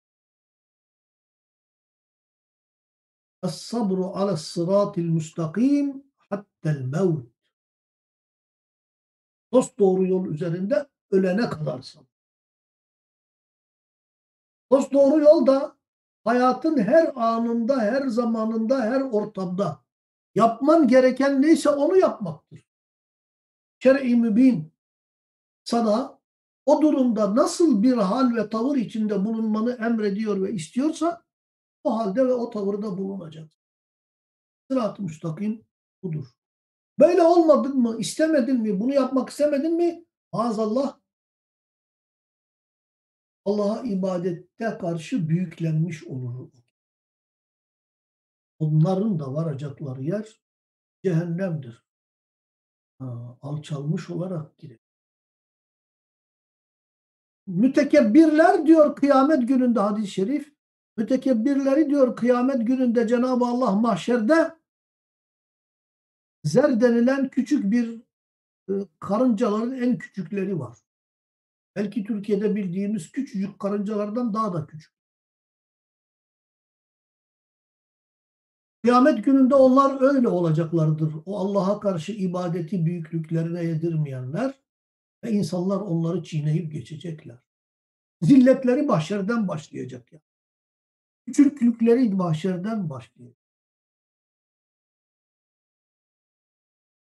Es-sabru ala sıratil müstakim hattel mevt. Dost doğru yol üzerinde ölene kadar sabır. Dost doğru yol da hayatın her anında, her zamanında, her ortamda yapman gereken neyse onu yapmaktır. Şer'i mübin sana o durumda nasıl bir hal ve tavır içinde bulunmanı emrediyor ve istiyorsa o halde ve o tavırda bulunacaksın. Sırat-ı müstakim budur. Böyle olmadın mı, istemedin mi, bunu yapmak istemedin mi? Maazallah Allah'a ibadette karşı büyüklenmiş olur. Onların da varacakları yer cehennemdir. Alçalmış olarak girer. Mütekebbirler diyor kıyamet gününde hadis-i şerif. Mütekebbirleri diyor kıyamet gününde Cenab-ı Allah mahşerde zer denilen küçük bir karıncaların en küçükleri var. Belki Türkiye'de bildiğimiz küçücük karıncalardan daha da küçük. Kıyamet gününde onlar öyle olacaklardır. O Allah'a karşı ibadeti büyüklüklerine yedirmeyenler ve insanlar onları çiğneyip geçecekler. Zilletleri mahşerden başlayacak ya. Yani. Küçüklükleri mahşerden başlayacak.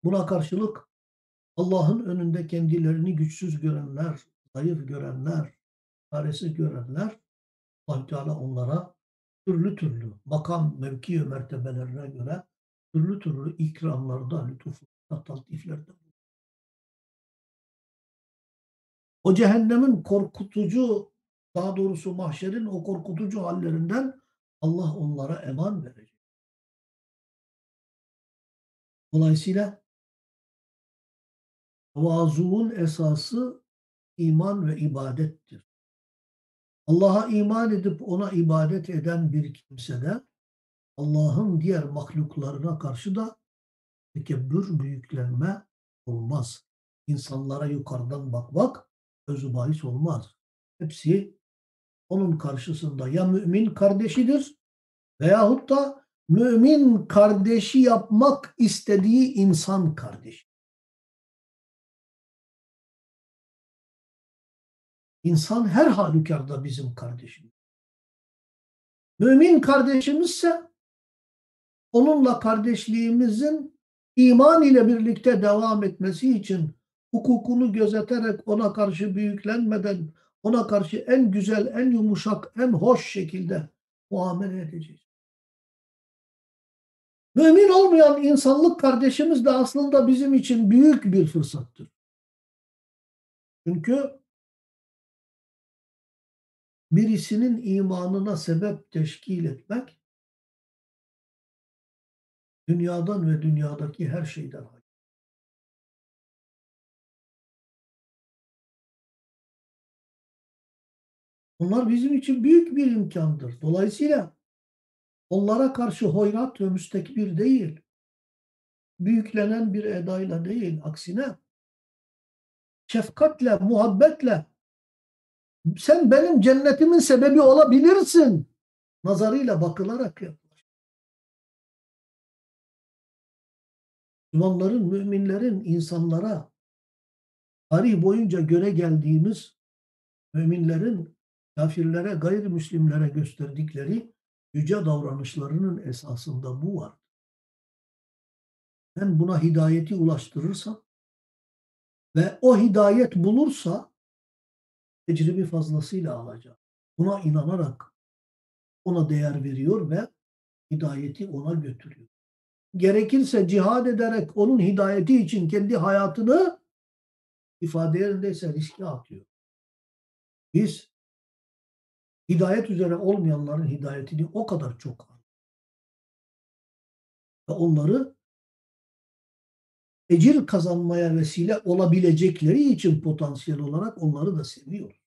Buna karşılık Allah'ın önünde kendilerini güçsüz görenler, zayıf görenler, çaresiz görenler allah Teala onlara türlü türlü makam, mevki ve mertebelerine göre türlü türlü ikramlarda, lütuflarda, taltiflerde o cehennemin korkutucu, daha doğrusu mahşerin o korkutucu hallerinden Allah onlara eman verecek. Dolayısıyla Vazuun esası iman ve ibadettir. Allah'a iman edip ona ibadet eden bir kimse de Allah'ın diğer mahluklarına karşı da tekebbür, büyüklenme olmaz. İnsanlara yukarıdan bakmak özü bahis olmaz. hepsi onun karşısında ya mümin kardeşidir veyahut da mümin kardeşi yapmak istediği insan kardeşi. İnsan her halükarda bizim kardeşimiz. Mümin kardeşimizse onunla kardeşliğimizin iman ile birlikte devam etmesi için hukukunu gözeterek ona karşı büyüklenmeden ona karşı en güzel, en yumuşak, en hoş şekilde muamele edeceğiz. Mümin olmayan insanlık kardeşimiz de aslında bizim için büyük bir fırsattır. Çünkü birisinin imanına sebep teşkil etmek dünyadan ve dünyadaki her şeyden hayır. Bunlar bizim için büyük bir imkandır. Dolayısıyla onlara karşı hoyrat ve müstekbir değil, büyüklenen bir edayla değil, aksine şefkatle, muhabbetle sen benim cennetimin sebebi olabilirsin nazarıyla bakılarak yapılır. Müslümanların, müminlerin insanlara tarih boyunca göre geldiğimiz müminlerin kafirlere, gayrimüslimlere gösterdikleri yüce davranışlarının esasında bu var. Ben buna hidayeti ulaştırırsam ve o hidayet bulursa ecrimi fazlasıyla alacağım. Buna inanarak ona değer veriyor ve hidayeti ona götürüyor. Gerekirse cihad ederek onun hidayeti için kendi hayatını ifade yerindeyse riske atıyor. Biz hidayet üzere olmayanların hidayetini o kadar çok ve onları ecir kazanmaya vesile olabilecekleri için potansiyel olarak onları da seviyor.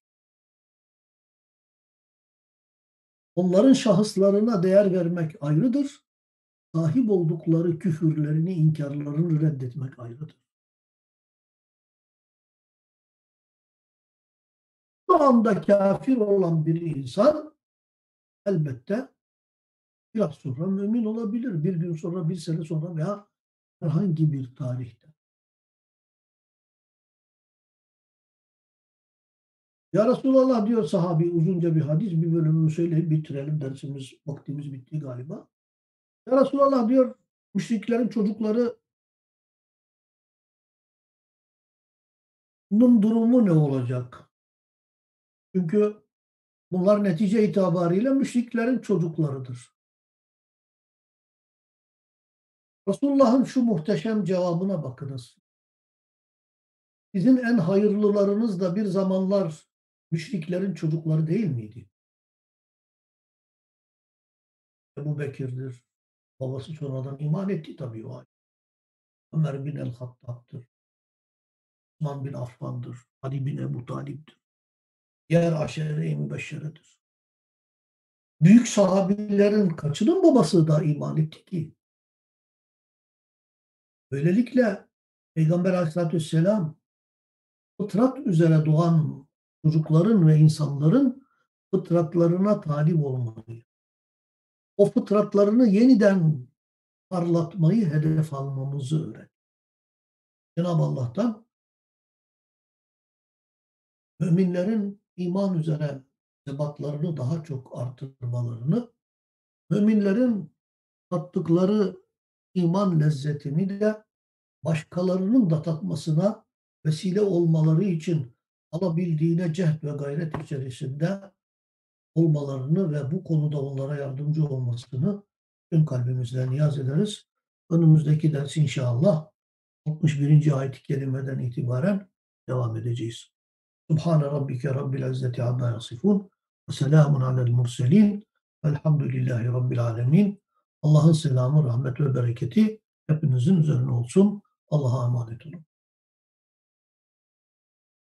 Onların şahıslarına değer vermek ayrıdır. Sahip oldukları küfürlerini, inkarlarını reddetmek ayrıdır. Şu anda kafir olan bir insan elbette biraz sonra mümin olabilir. Bir gün sonra, bir sene sonra veya herhangi bir tarihte. Ya Resulallah diyor sahabi uzunca bir hadis bir bölümünü söyleyip bitirelim dersimiz vaktimiz bitti galiba. Ya Resulallah diyor müşriklerin çocukları bunun durumu ne olacak? Çünkü bunlar netice itibariyle müşriklerin çocuklarıdır. Resulullah'ın şu muhteşem cevabına bakınız. Sizin en hayırlılarınız da bir zamanlar müşriklerin çocukları değil miydi? Ebu Bekir'dir. Babası sonradan iman etti tabii o. Ömer bin el-Hattab'dır. Osman bin Affan'dır. Ali bin Ebu Talib'dir. Diğer aşere-i mübeşşeredir. Büyük sahabilerin kaçının babası da iman etti ki? Böylelikle Peygamber aleyhissalatü vesselam fıtrat üzere doğan çocukların ve insanların fıtratlarına talip olmayı, o fıtratlarını yeniden parlatmayı hedef almamızı öğret. Cenab-ı Allah'tan müminlerin iman üzere sebatlarını daha çok artırmalarını, müminlerin tattıkları iman lezzetini de başkalarının da tatmasına vesile olmaları için alabildiğine cehd ve gayret içerisinde olmalarını ve bu konuda onlara yardımcı olmasını tüm kalbimizle niyaz ederiz. Önümüzdeki ders inşallah 61. ayet-i kerimeden itibaren devam edeceğiz. Subhane rabbike rabbil izzeti amma yasifun ve selamun alel murselin velhamdülillahi rabbil alemin. Allah'ın selamı, rahmet ve bereketi hepinizin üzerine olsun. Allah'a emanet olun.